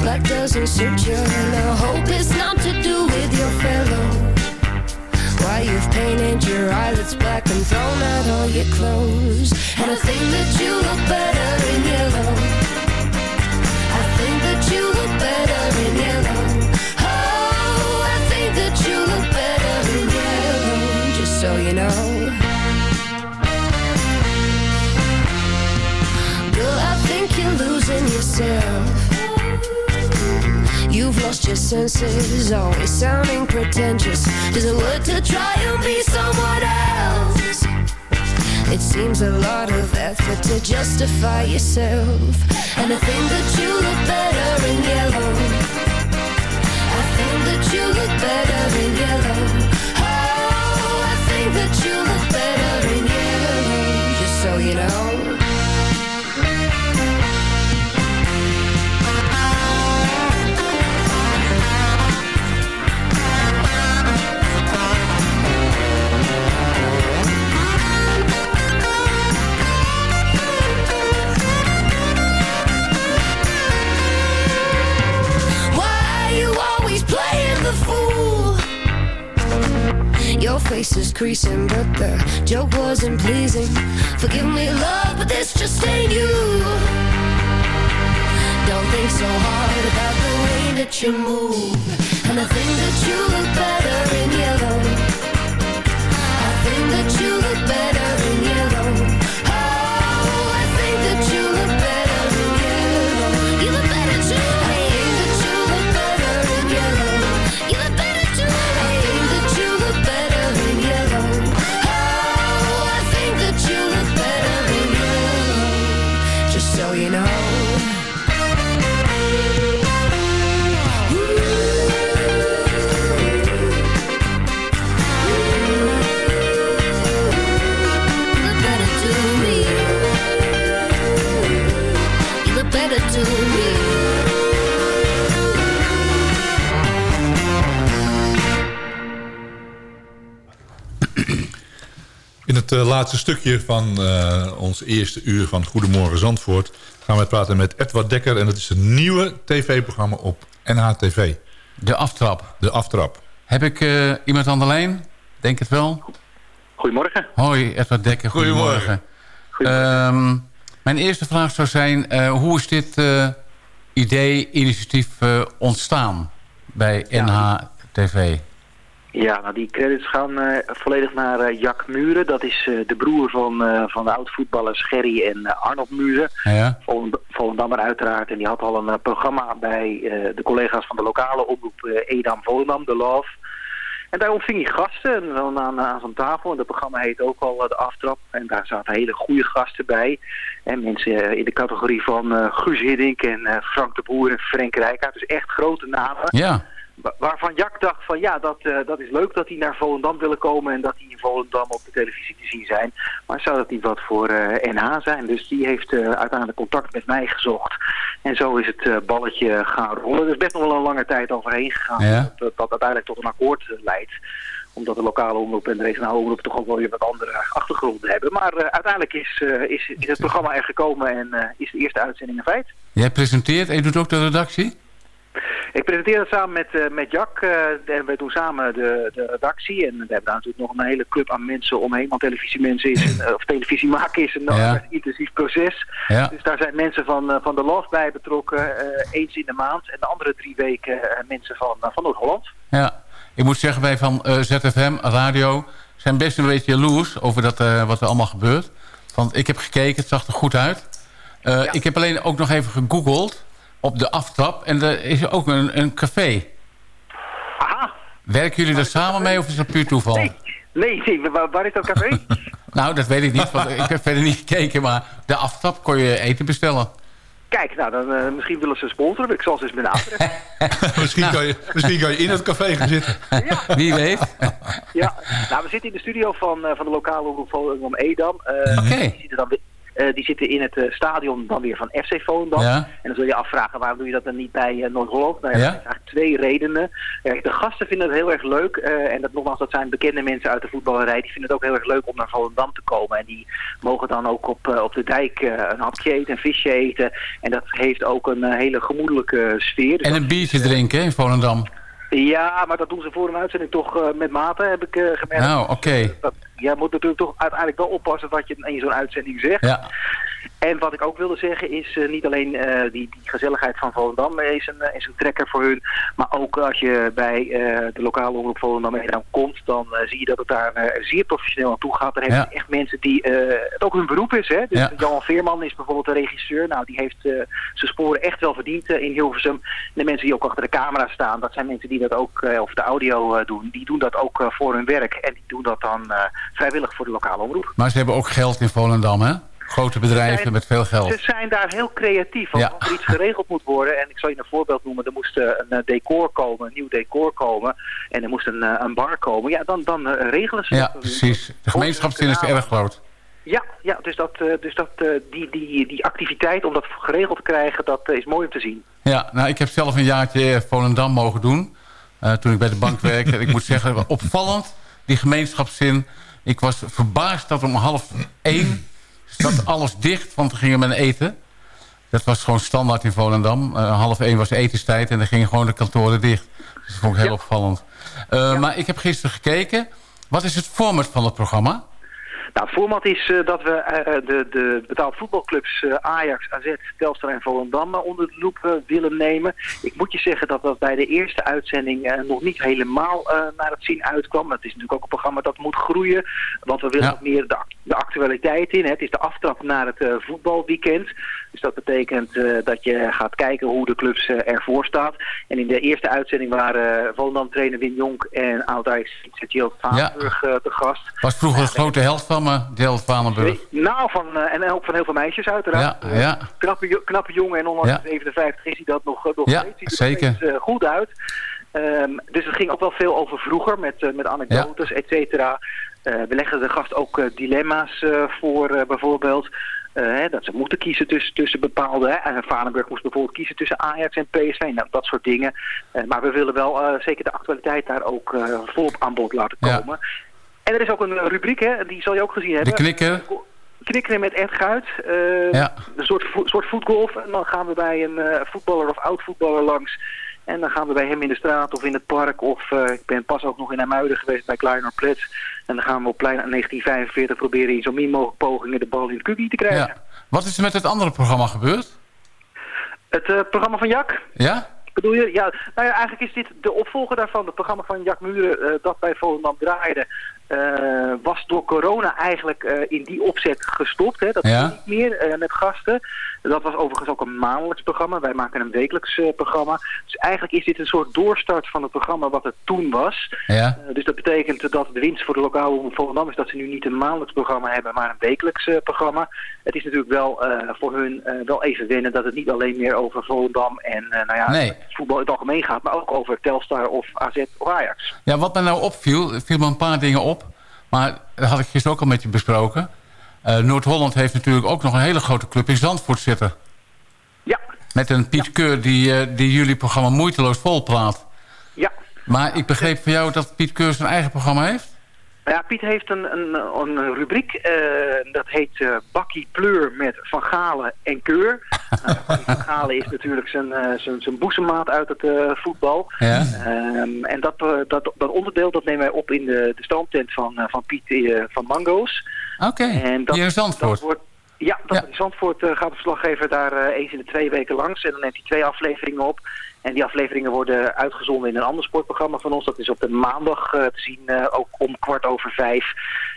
S10: black doesn't suit you. And I hope it's not to do with your fellow. Why you've painted your eyelids black and thrown out all your clothes. And I think that you look better in yellow. Yourself. You've lost your senses, oh, always sounding pretentious. Does it work to try and be someone else? It seems a lot of effort to justify yourself. And I think that you look better in yellow. I think that you look better in yellow. Oh, I think that you look better in yellow. Just so you know. Your face is creasing, but the joke wasn't pleasing. Forgive me, love, but this just ain't you. Don't think so hard about the way that you move. And I think that you look better in yellow. I think that you look better
S5: laatste stukje van eh, ons eerste uur van Goedemorgen Zandvoort... gaan we praten met Edward Dekker. En dat is een nieuwe tv-programma op NHTV.
S6: De aftrap.
S5: De aftrap.
S6: Heb ik eh, iemand aan de lijn? Denk het wel.
S11: Goedemorgen.
S6: Hoi, Edward Dekker. Goedemorgen. Ehm, mijn eerste vraag zou zijn... eh, hoe is dit eh, idee, initiatief eh, ontstaan bij NHTV?
S11: Ja, nou die credits gaan eh, volledig naar eh, Jack Muren. Dat is eh, de broer van, van de oud-voetballers Gerry en Arnold Muren.
S6: Ja?
S11: Volend- Volendammer uiteraard. En die had al een programma bij de collega's van de lokale omroep Edam Volendam, The Love. En daar ontving hij gasten en dan aan, aan zo'n tafel. En dat programma heet ook al De Aftrap. En daar zaten hele goede gasten bij. En mensen in de categorie van Guus Hiddink en Frank de Boer en Frank Rijkaard. Dus echt grote namen.
S6: Ja.
S11: Wa- Waarvan Jack dacht van ja, dat, eh, dat is leuk dat die naar Volendam willen komen en dat die in Volendam op de televisie te zien zijn. Maar zou dat niet wat voor eh, NH zijn? Dus die heeft eh, uiteindelijk contact met mij gezocht. En zo is het balletje gaan rollen. Er is best nog wel een lange tijd overheen gegaan.
S6: Ja.
S11: Dat, dat uiteindelijk tot een akkoord leidt. Omdat de lokale omroep en de regionale omroep toch ook wel weer wat andere achtergronden hebben. Maar uiteindelijk is, is, is het programma er gekomen en is de eerste uitzending een feit.
S6: Jij presenteert en je doet ook de redactie?
S11: Ik presenteer het samen met, eh, met Jack. eh, en wij doen samen de, de redactie. En we hebben daar natuurlijk nog een hele club aan mensen omheen. Want televisiemensen is eh, of televisie maken is een
S6: Ja.
S11: intensief proces.
S6: Ja.
S11: Dus daar zijn mensen van, van de Love bij betrokken. eens in de maand. En de andere drie weken mensen van, van Noord-Holland.
S6: Ja. Ik moet zeggen, wij van ZFM, radio... zijn best een beetje jaloers over dat, wat er allemaal gebeurt. Want ik heb gekeken, het zag er goed uit. Ik heb alleen ook nog even gegoogeld op de aftrap. En er is ook een, een café.
S11: Aha.
S6: Werken jullie daar samen mee of is dat puur toeval?
S11: Nee, nee, nee waar, waar is dat café?
S6: Nou, dat weet ik niet, want ik heb verder niet gekeken. Maar de aftrap kon je eten bestellen.
S11: Kijk, nou, dan, eh, misschien willen ze sponsoren. Ik zal ze eens benaderen.
S5: misschien, kan je, misschien kan je in het café gaan zitten.
S6: Wie weet.
S11: Ja, nou, we zitten in de studio van, eh, van de lokale omroep Volendam Edam. Eh,
S6: Oké.
S11: die, zitten dan, weer- Eh, die zitten in het eh, stadion dan weer van FC Volendam.
S6: Ja.
S11: En dan zul je afvragen, waarom doe je dat dan niet bij eh, Noord-Holland? Nou, ja. Er zijn eigenlijk twee redenen. Eh, de gasten vinden het heel erg leuk. eh, en dat, nogmaals, dat zijn bekende mensen uit de voetballerij. Die vinden het ook heel erg leuk om naar Volendam te komen. En die mogen dan ook op, eh, op de dijk eh, een hapje eten, een visje eten. En dat heeft ook een eh, hele gemoedelijke sfeer. Dus
S6: En een biertje drinken in Volendam.
S11: Ja, maar dat doen ze voor een uitzending toch eh, met mate, heb ik eh, gemerkt.
S6: Nou, oké.
S11: Dat, jij moet natuurlijk toch uiteindelijk wel oppassen wat je in zo'n uitzending zegt.
S6: Ja.
S11: En wat ik ook wilde zeggen is eh, niet alleen eh, die, die gezelligheid van Volendam is een, eh, is een trekker voor hun. Maar ook als je bij de lokale omroep Volendam Edam komt, dan zie je dat het daar zeer professioneel aan toe gaat. Er hebben
S6: Ja.
S11: echt mensen die het ook hun beroep is. Hè? Dus
S6: Ja.
S11: Johan Veerman is bijvoorbeeld de regisseur. Nou, die heeft zijn sporen echt wel verdiend in Hilversum. De mensen die ook achter de camera staan, dat zijn mensen die dat ook, of de audio doen, die doen dat ook voor hun werk. En die doen dat dan vrijwillig voor de lokale omroep.
S6: Maar ze hebben ook geld in Volendam, hè? Grote bedrijven
S11: zijn-
S6: met veel geld.
S11: Ze zijn daar heel creatief.
S6: Ja.
S11: als er iets geregeld moet worden, en ik zal je een voorbeeld noemen, er moest eh, een eh, decor komen, een nieuw decor komen, en er moest een, eh, een bar komen, ja, dan, dan regelen ze
S6: Ja,
S11: dat.
S6: precies. De gemeenschapszin is erg groot.
S11: Ja, ja dus, dat, dus dat, die, die, die activiteit om dat geregeld te krijgen, dat is mooi om te zien.
S6: Ja, nou, ik heb zelf een jaartje Volendam mogen doen. toen ik bij de bank werkte. Ik moet zeggen, opvallend, die gemeenschapszin. Ik was verbaasd dat om half één zat alles dicht, want we gingen men eten. Dat was gewoon standaard in Volendam. Eh, half één was etenstijd en dan gingen gewoon de kantoren dicht. Dus dat vond ik heel opvallend. Eh, Maar ik heb gisteren gekeken. Wat is het format van het programma?
S11: Nou, het format is eh, dat we eh, de, de betaald voetbalclubs eh, Ajax, AZ, Telstar en Volendam eh, onder de loep eh, willen nemen. Ik moet je zeggen dat dat bij de eerste uitzending eh, nog niet helemaal eh, naar het zien uitkwam. Het is natuurlijk ook een programma dat moet groeien, want we willen
S6: Ja.
S11: meer de, de actualiteit in. Hè. Het is de aftrap naar het eh, voetbalweekend. Dus dat betekent eh, dat je gaat kijken hoe de clubs eh, ervoor staan. En in de eerste uitzending waren Volendam trainer Wim Jonk en oud-Ajax Jill Vaanburg eh, te gast.
S6: Was vroeger een grote held van Deel Vanenburg.
S11: Nou, van, eh, en ook van heel veel meisjes uiteraard.
S6: Ja, ja.
S11: Eh, Knappe, knappe jongen en ondanks
S6: Ja.
S11: 57 is hij dat nog, eh, nog
S6: Ja,
S11: steeds. Ziet er
S6: zeker.
S11: nog steeds, goed uit. Ehm, dus het ging ook wel veel over vroeger met, met anekdotes, et cetera. We leggen de gast ook dilemma's voor bijvoorbeeld. hè, dat ze moeten kiezen tussen, tussen bepaalde... Hè, en Varenburg moest bijvoorbeeld kiezen tussen Ajax en PSV. Nou, dat soort dingen. Maar we willen wel zeker de actualiteit daar ook volop aan bod laten
S6: Ja.
S11: En er is ook een eh, rubriek, hè, die zal je ook gezien
S6: De
S11: hebben.
S6: knikker.
S11: Knikkeren met Ed Guit. eh,
S6: Ja.
S11: Een soort, vo- soort voetgolf. En dan gaan we bij een eh, voetballer of oud-voetballer langs. En dan gaan we bij hem in de straat of in het park. Of eh, ik ben pas ook nog in Amuiden geweest bij Kleiner Plets. En dan gaan we op plein 1945 proberen in zo min mogelijk pogingen de bal in het kubie te krijgen.
S6: Ja. Wat is er met het andere programma gebeurd?
S11: Het eh, programma van Jak.
S6: Ja?
S11: Bedoel je? Ja, nou ja, eigenlijk is dit de opvolger daarvan. Het programma van Jack Muren eh, dat bij Volendam draaide... eh, was door corona eigenlijk eh, in die opzet gestopt. Hè. Dat
S6: Ja.
S11: niet meer eh, met gasten. Dat was overigens ook een maandelijks programma. Wij maken een wekelijks programma. Dus eigenlijk is dit een soort doorstart van het programma wat het toen was.
S6: Ja.
S11: Dus dat betekent dat de winst voor de lokale Volendam is dat ze nu niet een maandelijks programma hebben, maar een wekelijks programma. Het is natuurlijk wel voor hun wel even wennen dat het niet alleen meer over Volendam en nou ja,
S6: Nee.
S11: voetbal in het algemeen gaat, maar ook over Telstar of AZ of Ajax.
S6: Ja, wat me nou opviel, viel me een paar dingen op. Maar dat had ik gisteren ook al met je besproken. Eh, Noord-Holland heeft natuurlijk ook nog een hele grote club in Zandvoort zitten.
S11: Ja.
S6: Met een Piet Keur die, eh, die jullie programma moeiteloos volpraat.
S11: Ja.
S6: Maar ik begreep van jou dat Piet Keur zijn eigen programma heeft?
S11: Nou ja, Piet heeft een, een, een rubriek, eh, dat heet eh, Bakkie Pleur met Van Galen en Keur. Nou, van Galen is natuurlijk zijn, eh, zijn, zijn boezemmaat uit het voetbal.
S6: Ja.
S11: Ehm, en dat, dat, dat onderdeel dat nemen wij op in de, de standtent van, van Piet van Mango's.
S6: Oké,
S11: En dat-
S6: hier in Zandvoort.
S11: dat wordt- ja, dat in Zandvoort gaat de verslaggever daar eens in de twee weken langs. En dan neemt hij twee afleveringen op. En die afleveringen worden uitgezonden in een ander sportprogramma van ons. Dat is op de maandag eh, te zien, eh, ook om kwart over vijf.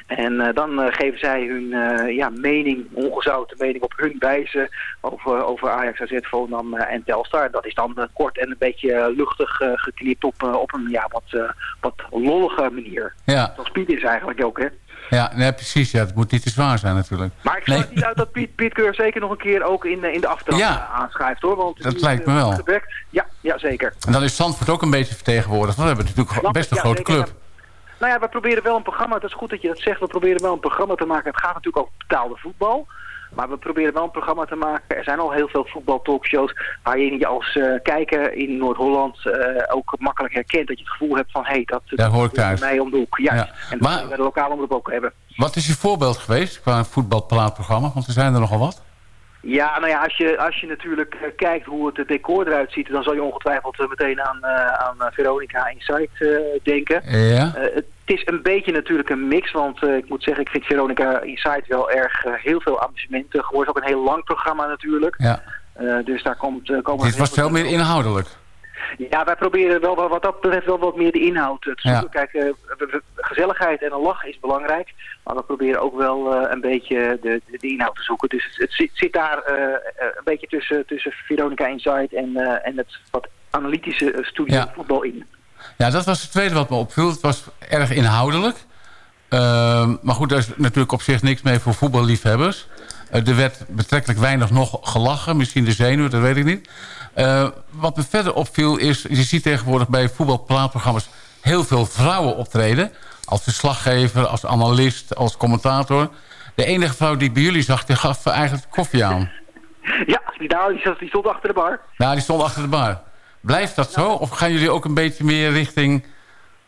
S11: En eh, dan geven zij hun ja, mening, ongezouten mening op hun wijze over, over Ajax, AZ, Volendam en Telstar. Dat is dan kort en een beetje luchtig geknipt op, op een ja, wat, wat lollige manier.
S6: Ja,
S11: Zoals Piet is eigenlijk ook, hè.
S6: ja nee, precies. Ja, het moet niet te zwaar zijn natuurlijk.
S11: Maar ik sluit
S6: Nee.
S11: niet uit dat Piet, Piet Keur zeker nog een keer ook in, in de aftrap
S6: Ja.
S11: aanschrijft hoor. Want
S6: Dat lijkt me wel.
S11: Ja, ja, zeker.
S6: En dan is Zandvoort ook een beetje vertegenwoordigd. Want we hebben natuurlijk
S11: Snap
S6: best een
S11: ja,
S6: grote
S11: zeker.
S6: club.
S11: Nou ja, we proberen wel een programma, het is goed dat je dat zegt, we proberen wel een programma te maken. Het gaat natuurlijk over betaalde voetbal. Maar we proberen wel een programma te maken. Er zijn al heel veel voetbaltalkshows waar je als eh, kijker in Noord-Holland eh, ook makkelijk herkent. Dat je het gevoel hebt van, hé, hey, dat,
S6: Daar hoor ik
S11: dat
S6: thuis.
S11: mij om de hoek. Ja.
S6: Ja.
S11: En dat
S6: Maar-
S11: we de lokale omroep ook hebben.
S6: Wat is je voorbeeld geweest qua voetbalpraatprogramma? Want er zijn er nogal wat.
S11: Ja, nou ja, als je, als je natuurlijk eh, kijkt hoe het decor eruit ziet, dan zal je ongetwijfeld eh, meteen aan, eh, aan eh, Veronica Insight eh, denken.
S6: Ja.
S11: Eh, het is een beetje natuurlijk een mix, want eh, ik moet zeggen, ik vind Veronica Insight wel erg eh, heel veel amusement geworden. Ook een heel lang programma natuurlijk.
S6: Ja.
S11: Eh, dus daar komt, eh, komen
S6: Dit was veel meer inhoudelijk.
S11: Ja, wij proberen wel wat- dat betreft wel wat meer de inhoud te zoeken.
S6: Ja.
S11: Kijk, eh, gezelligheid en een lach is belangrijk. Maar we proberen ook wel eh, een beetje de, de, de inhoud te zoeken. Dus het, het zit, zit daar eh, eh, een beetje tussen, tussen Veronica Insight en, eh, en het wat analytische eh, studio
S6: Ja.
S11: voetbal in.
S6: Ja, dat was het tweede wat me opviel. Het was erg inhoudelijk. Ehm, maar goed, daar is natuurlijk op zich niks mee voor voetballiefhebbers. Eh, er werd betrekkelijk weinig nog gelachen. Misschien de zenuw, dat weet ik niet. Eh, wat me verder opviel is... je ziet tegenwoordig bij voetbalpraatprogramma's... heel veel vrouwen optreden. Als verslaggever, als analist, als commentator. De enige vrouw die ik bij jullie zag... die gaf eigenlijk koffie aan.
S11: Ja, die, daar, die, stond achter de bar.
S6: Nou, die stond achter de bar. Blijft dat zo? Of gaan jullie ook een beetje meer richting...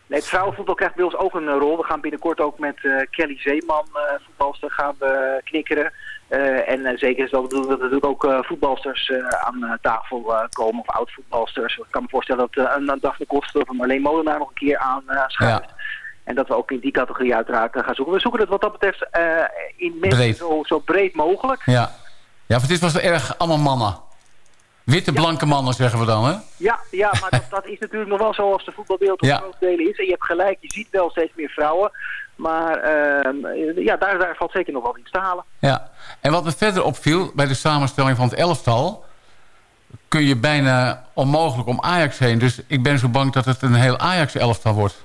S11: Nee, het vrouwenvoetbal krijgt bij ons ook een rol. We gaan binnenkort ook met eh, Kelly Zeeman, eh voetbalster, gaan we knikkeren. Eh, en eh, zeker is dat bedoelen dat er natuurlijk ook eh, voetbalsters aan tafel komen, of oud-voetbalsters. Ik kan me voorstellen dat een, Daphne Koster of een Marleen Molenaar nog een keer aan uh, schuift. En dat we ook in die categorie uiteraard gaan zoeken. We zoeken het wat dat betreft in mensen. Zo, zo breed mogelijk.
S6: Ja, ja want dit was erg allemaal mannen. Witte, blanke mannen zeggen we dan, hè?
S11: Ja, ja maar dat, dat is natuurlijk nog wel zo als de voetbalwereld op
S6: Ja.
S11: grote delen is. En je hebt gelijk, je ziet wel steeds meer vrouwen. Maar ehm, ja, daar, daar valt zeker nog wel iets te halen.
S6: Ja. En wat me verder opviel bij de samenstelling van het elftal... kun je bijna onmogelijk om Ajax heen. Dus ik ben zo bang dat het een heel Ajax-elftal wordt.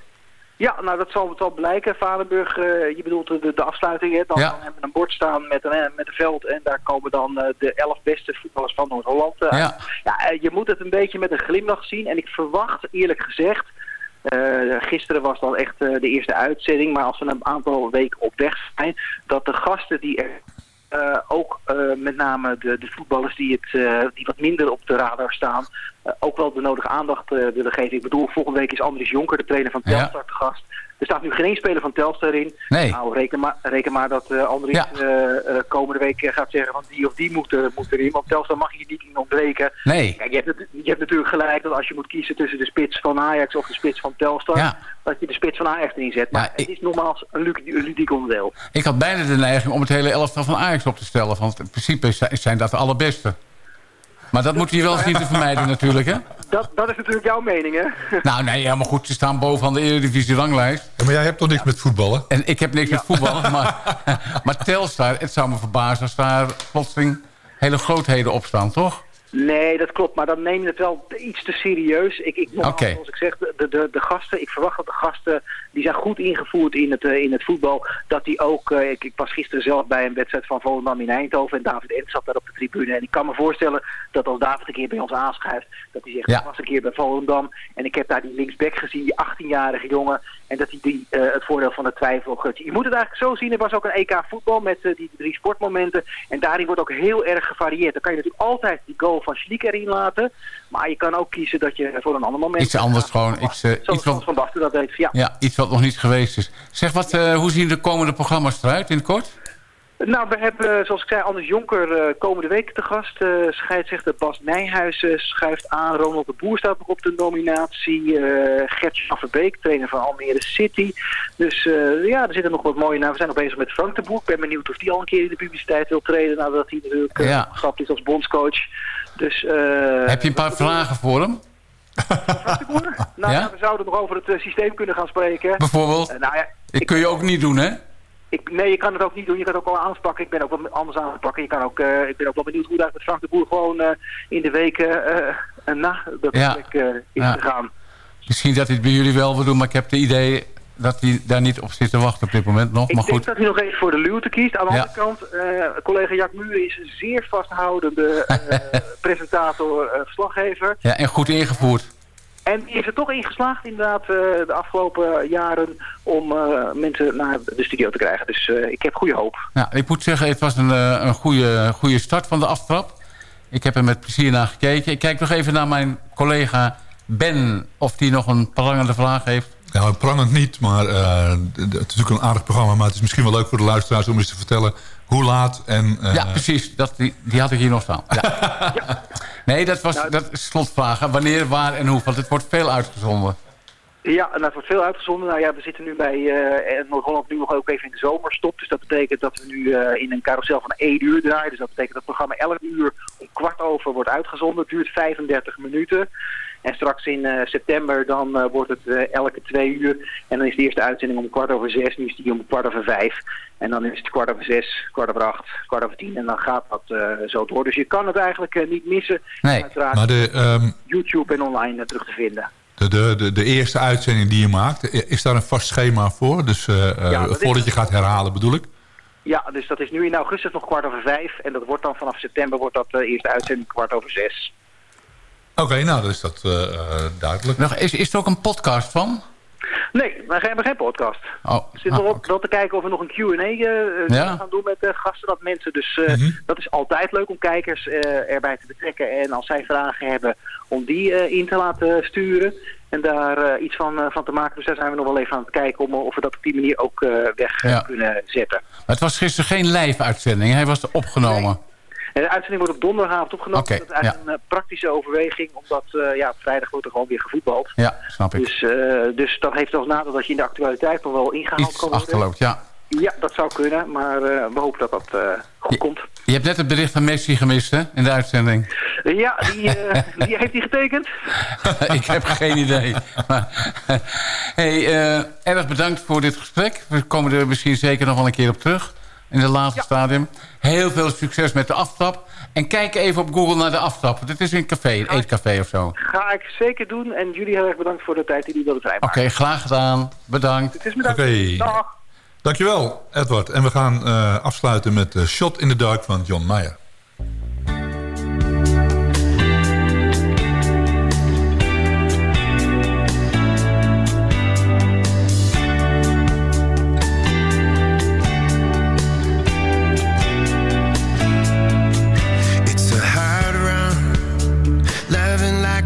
S11: Ja, nou dat zal, zal blijken. Valenburg, eh, je bedoelt de, de afsluiting. Hè? Dan,
S6: Ja.
S11: dan hebben we een bord staan met een, eh, met een veld. En daar komen dan eh, de elf beste voetballers van Noord-Holland.
S6: Ja.
S11: Ja, je moet het een beetje met een glimlach zien. En ik verwacht eerlijk gezegd... gisteren was dan echt de eerste uitzending. Maar als we een aantal weken op weg zijn... dat de gasten die er... eh, ook eh, met name de, de voetballers die, het, eh, die wat minder op de radar staan... ook wel de nodige aandacht willen geven. Ik bedoel, volgende week is Andries Jonker, de trainer van
S6: Ja.
S11: Telstar, te gast. Er staat nu geen één speler van Telstar in.
S6: Nee.
S11: Nou, reken maar, reken maar dat eh Andries
S6: Ja.
S11: eh, eh, komende week gaat zeggen van die of die moet, er- moet erin. Want Telstar mag je niet in ontbreken.
S6: Nee.
S11: Kijk, je, hebt, je hebt natuurlijk gelijk dat als je moet kiezen tussen de spits van Ajax of de spits van Telstar...
S6: Ja.
S11: dat je de spits van Ajax erin zet. Maar
S6: Ja,
S11: het is nogmaals een, lu- een ludiek onderdeel.
S6: Ik had bijna de neiging om het hele elftal van Ajax op te stellen. Want in principe zijn dat de allerbeste. Maar dat moeten je wel zien te vermijden natuurlijk, hè?
S11: Dat, dat is natuurlijk jouw mening, hè?
S6: Nou, nee, ja, maar goed, ze staan bovenaan de Eredivisie-ranglijst.
S5: Ja, maar jij hebt toch niks met voetballen?
S6: En ik heb niks met voetballen, maar, maar Telstar, het zou me verbazen als daar plotseling hele grootheden op staan, toch?
S11: Nee, dat klopt. Maar dan neem je het wel iets te serieus. Ik, ik. Zoals ik zeg, de, de, de gasten, ik verwacht dat de gasten, die zijn goed ingevoerd in het, eh, in het voetbal. Dat die ook, eh, ik, ik was gisteren zelf bij een wedstrijd van Volendam in Eindhoven. En David Ent zat daar op de tribune. En ik kan me voorstellen dat als David een keer bij ons aanschuift, dat hij zegt,
S6: Ja.
S11: ik was een keer bij Volendam. En ik heb daar die linksback gezien, die 18-jarige jongen. En dat hij die, eh, het voordeel van de twijfel gunt. Je moet het eigenlijk zo zien, er was ook een EK voetbal met die drie sportmomenten. En daarin wordt ook heel erg gevarieerd. Dan kan je natuurlijk altijd die goal van Schliek erin laten. Maar je kan ook kiezen dat je voor een ander moment...
S6: Iets anders gewoon, iets,
S11: Zoals
S6: iets wat,
S11: Van Basten dat deed. Ja.
S6: ja, iets wat nog niet geweest is. Zeg, wat, eh, hoe zien de komende programma's eruit in het kort?
S11: Nou, we hebben, eh, zoals ik zei, Anders Jonker eh, komende week te gast. Eh scheidsrechter Bas Nijhuizen schuift aan. Ronald de Boer staat nog op de nominatie. eh Gert-Jan Verbeek, trainer van Almere City. Dus ja, er zitten nog wat mooie namen. We zijn nog bezig met Frank de Boer. Ik ben benieuwd of die al een keer in de publiciteit wil treden... nadat hij natuurlijk
S6: Ja.
S11: is als bondscoach. Dus,
S6: Heb je een paar vragen voor hem?
S11: Nou,
S6: Ja?
S11: ja, we zouden nog over het systeem kunnen gaan spreken.
S6: Bijvoorbeeld?
S11: Nou ja,
S6: Dat kun je ook niet doen, hè?
S11: Ik, nee, je kan het ook niet doen. Je kan het ook wel aanpakken. Ik ben ook wel anders aan het pakken. Je kan ook, eh, ik ben ook wel benieuwd hoe daar met Frank de Boer gewoon eh, in de weken eh, na dat
S6: Ja.
S11: gesprek is
S6: Ja.
S11: gegaan.
S6: Misschien dat hij het bij jullie wel wil doen, maar ik heb het idee dat hij daar niet op zit te wachten op dit moment nog.
S11: Ik
S6: Maar
S11: denk
S6: goed,
S11: dat hij nog even voor de luwte kiest. Aan de
S6: Ja.
S11: andere kant, collega Jack Muur is een zeer vasthoudende presentator, verslaggever.
S6: ja, en goed ingevoerd.
S11: En die is er toch in geslaagd inderdaad eh, de afgelopen jaren om eh, mensen naar de studio te krijgen. Dus eh, ik heb goede hoop.
S6: Ja, ik moet zeggen, het was een, eh, een goede, goede start van de aftrap. Ik heb er met plezier naar gekeken. Ik kijk nog even naar mijn collega Ben... of die nog een prangende vraag heeft.
S5: Ja, prangend niet, maar eh, het is natuurlijk een aardig programma. Maar het is misschien wel leuk voor de luisteraars om eens te vertellen hoe laat en... eh,
S6: ja, precies. Dat, die, die had ik hier nog staan. Ja. Nee, dat was dat is slotvragen. Wanneer, waar en hoe. Want het wordt veel uitgezonden.
S11: Ja, en dat wordt veel uitgezonden. Nou ja, we zitten nu bij eh, Noord-Holland nu nog ook even in de zomerstop. Dus dat betekent dat we nu eh, in een carousel van één uur draaien. Dus dat betekent dat het programma elk uur om kwart over wordt uitgezonden. Het duurt 35 minuten. En straks in eh, september dan eh, wordt het eh, elke twee uur. En dan is de eerste uitzending om kwart over zes. Nu is die om kwart over vijf. En dan is het kwart over zes, kwart over acht, kwart over tien. En dan gaat dat zo door. Dus je kan het eigenlijk niet missen.
S6: Nee.
S11: Uiteraard
S5: Maar de, ehm,
S11: YouTube en online terug te vinden.
S5: de, de, de, de eerste uitzending die je maakt, is daar een vast schema voor? Dus
S11: Ja, is-
S5: voordat je gaat herhalen bedoel ik?
S11: Ja, dus dat is nu in augustus nog kwart over vijf. En dat wordt dan vanaf september wordt dat de eerste uitzending kwart over zes.
S5: Oké, nou dan is dat eh, eh, duidelijk.
S6: Nog, is, is er ook een podcast van?
S11: Nee, we hebben geen podcast.
S6: Oh,
S11: We zitten wel, wel te kijken of we nog een Q&A eh,
S6: Ja.
S11: gaan doen met eh, gasten. Dat mensen dus, eh, dat is altijd leuk om kijkers eh, erbij te betrekken. En als zij vragen hebben, om die eh, in te laten sturen. En daar eh, iets van, eh, van te maken. Dus daar zijn we nog wel even aan het kijken om, of we dat op die manier ook eh, weg
S6: Ja.
S11: kunnen zetten.
S6: Maar het was gisteren geen live-uitzending. Hij was opgenomen.
S11: En de uitzending wordt op donderdagavond opgenomen. Dat is eigenlijk een eh, praktische overweging. Omdat eh, ja, vrijdag wordt er gewoon weer gevoetbald.
S6: Ja, snap ik.
S11: Dus, eh, dus dat heeft als nadeel dat je in de actualiteit nog wel ingehaald
S6: Iets
S11: kan worden.
S6: achterloopt, ja.
S11: Ja, dat zou kunnen, maar we hopen dat dat goed komt.
S6: Je hebt net het bericht van Messi gemist, hè? In de uitzending.
S11: Ja, die, die heeft hij getekend.
S6: ik heb geen idee. Hey, erg bedankt voor dit gesprek. We komen er misschien zeker nog wel een keer op terug. In het laatste stadium. Heel veel succes met de aftrap. En kijk even op Google naar de aftrap. Dit is een café, een eetcafé of zo. Oké,
S11: Ga ik zeker doen. En jullie heel erg bedankt voor de tijd die jullie willen vrijmaken.
S6: graag gedaan. Bedankt.
S11: Het is bedankt.
S5: Oké.
S11: Dag.
S5: Dankjewel, Edward. En we gaan eh, afsluiten met eh, Shot in the Dark van John Mayer.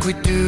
S12: We do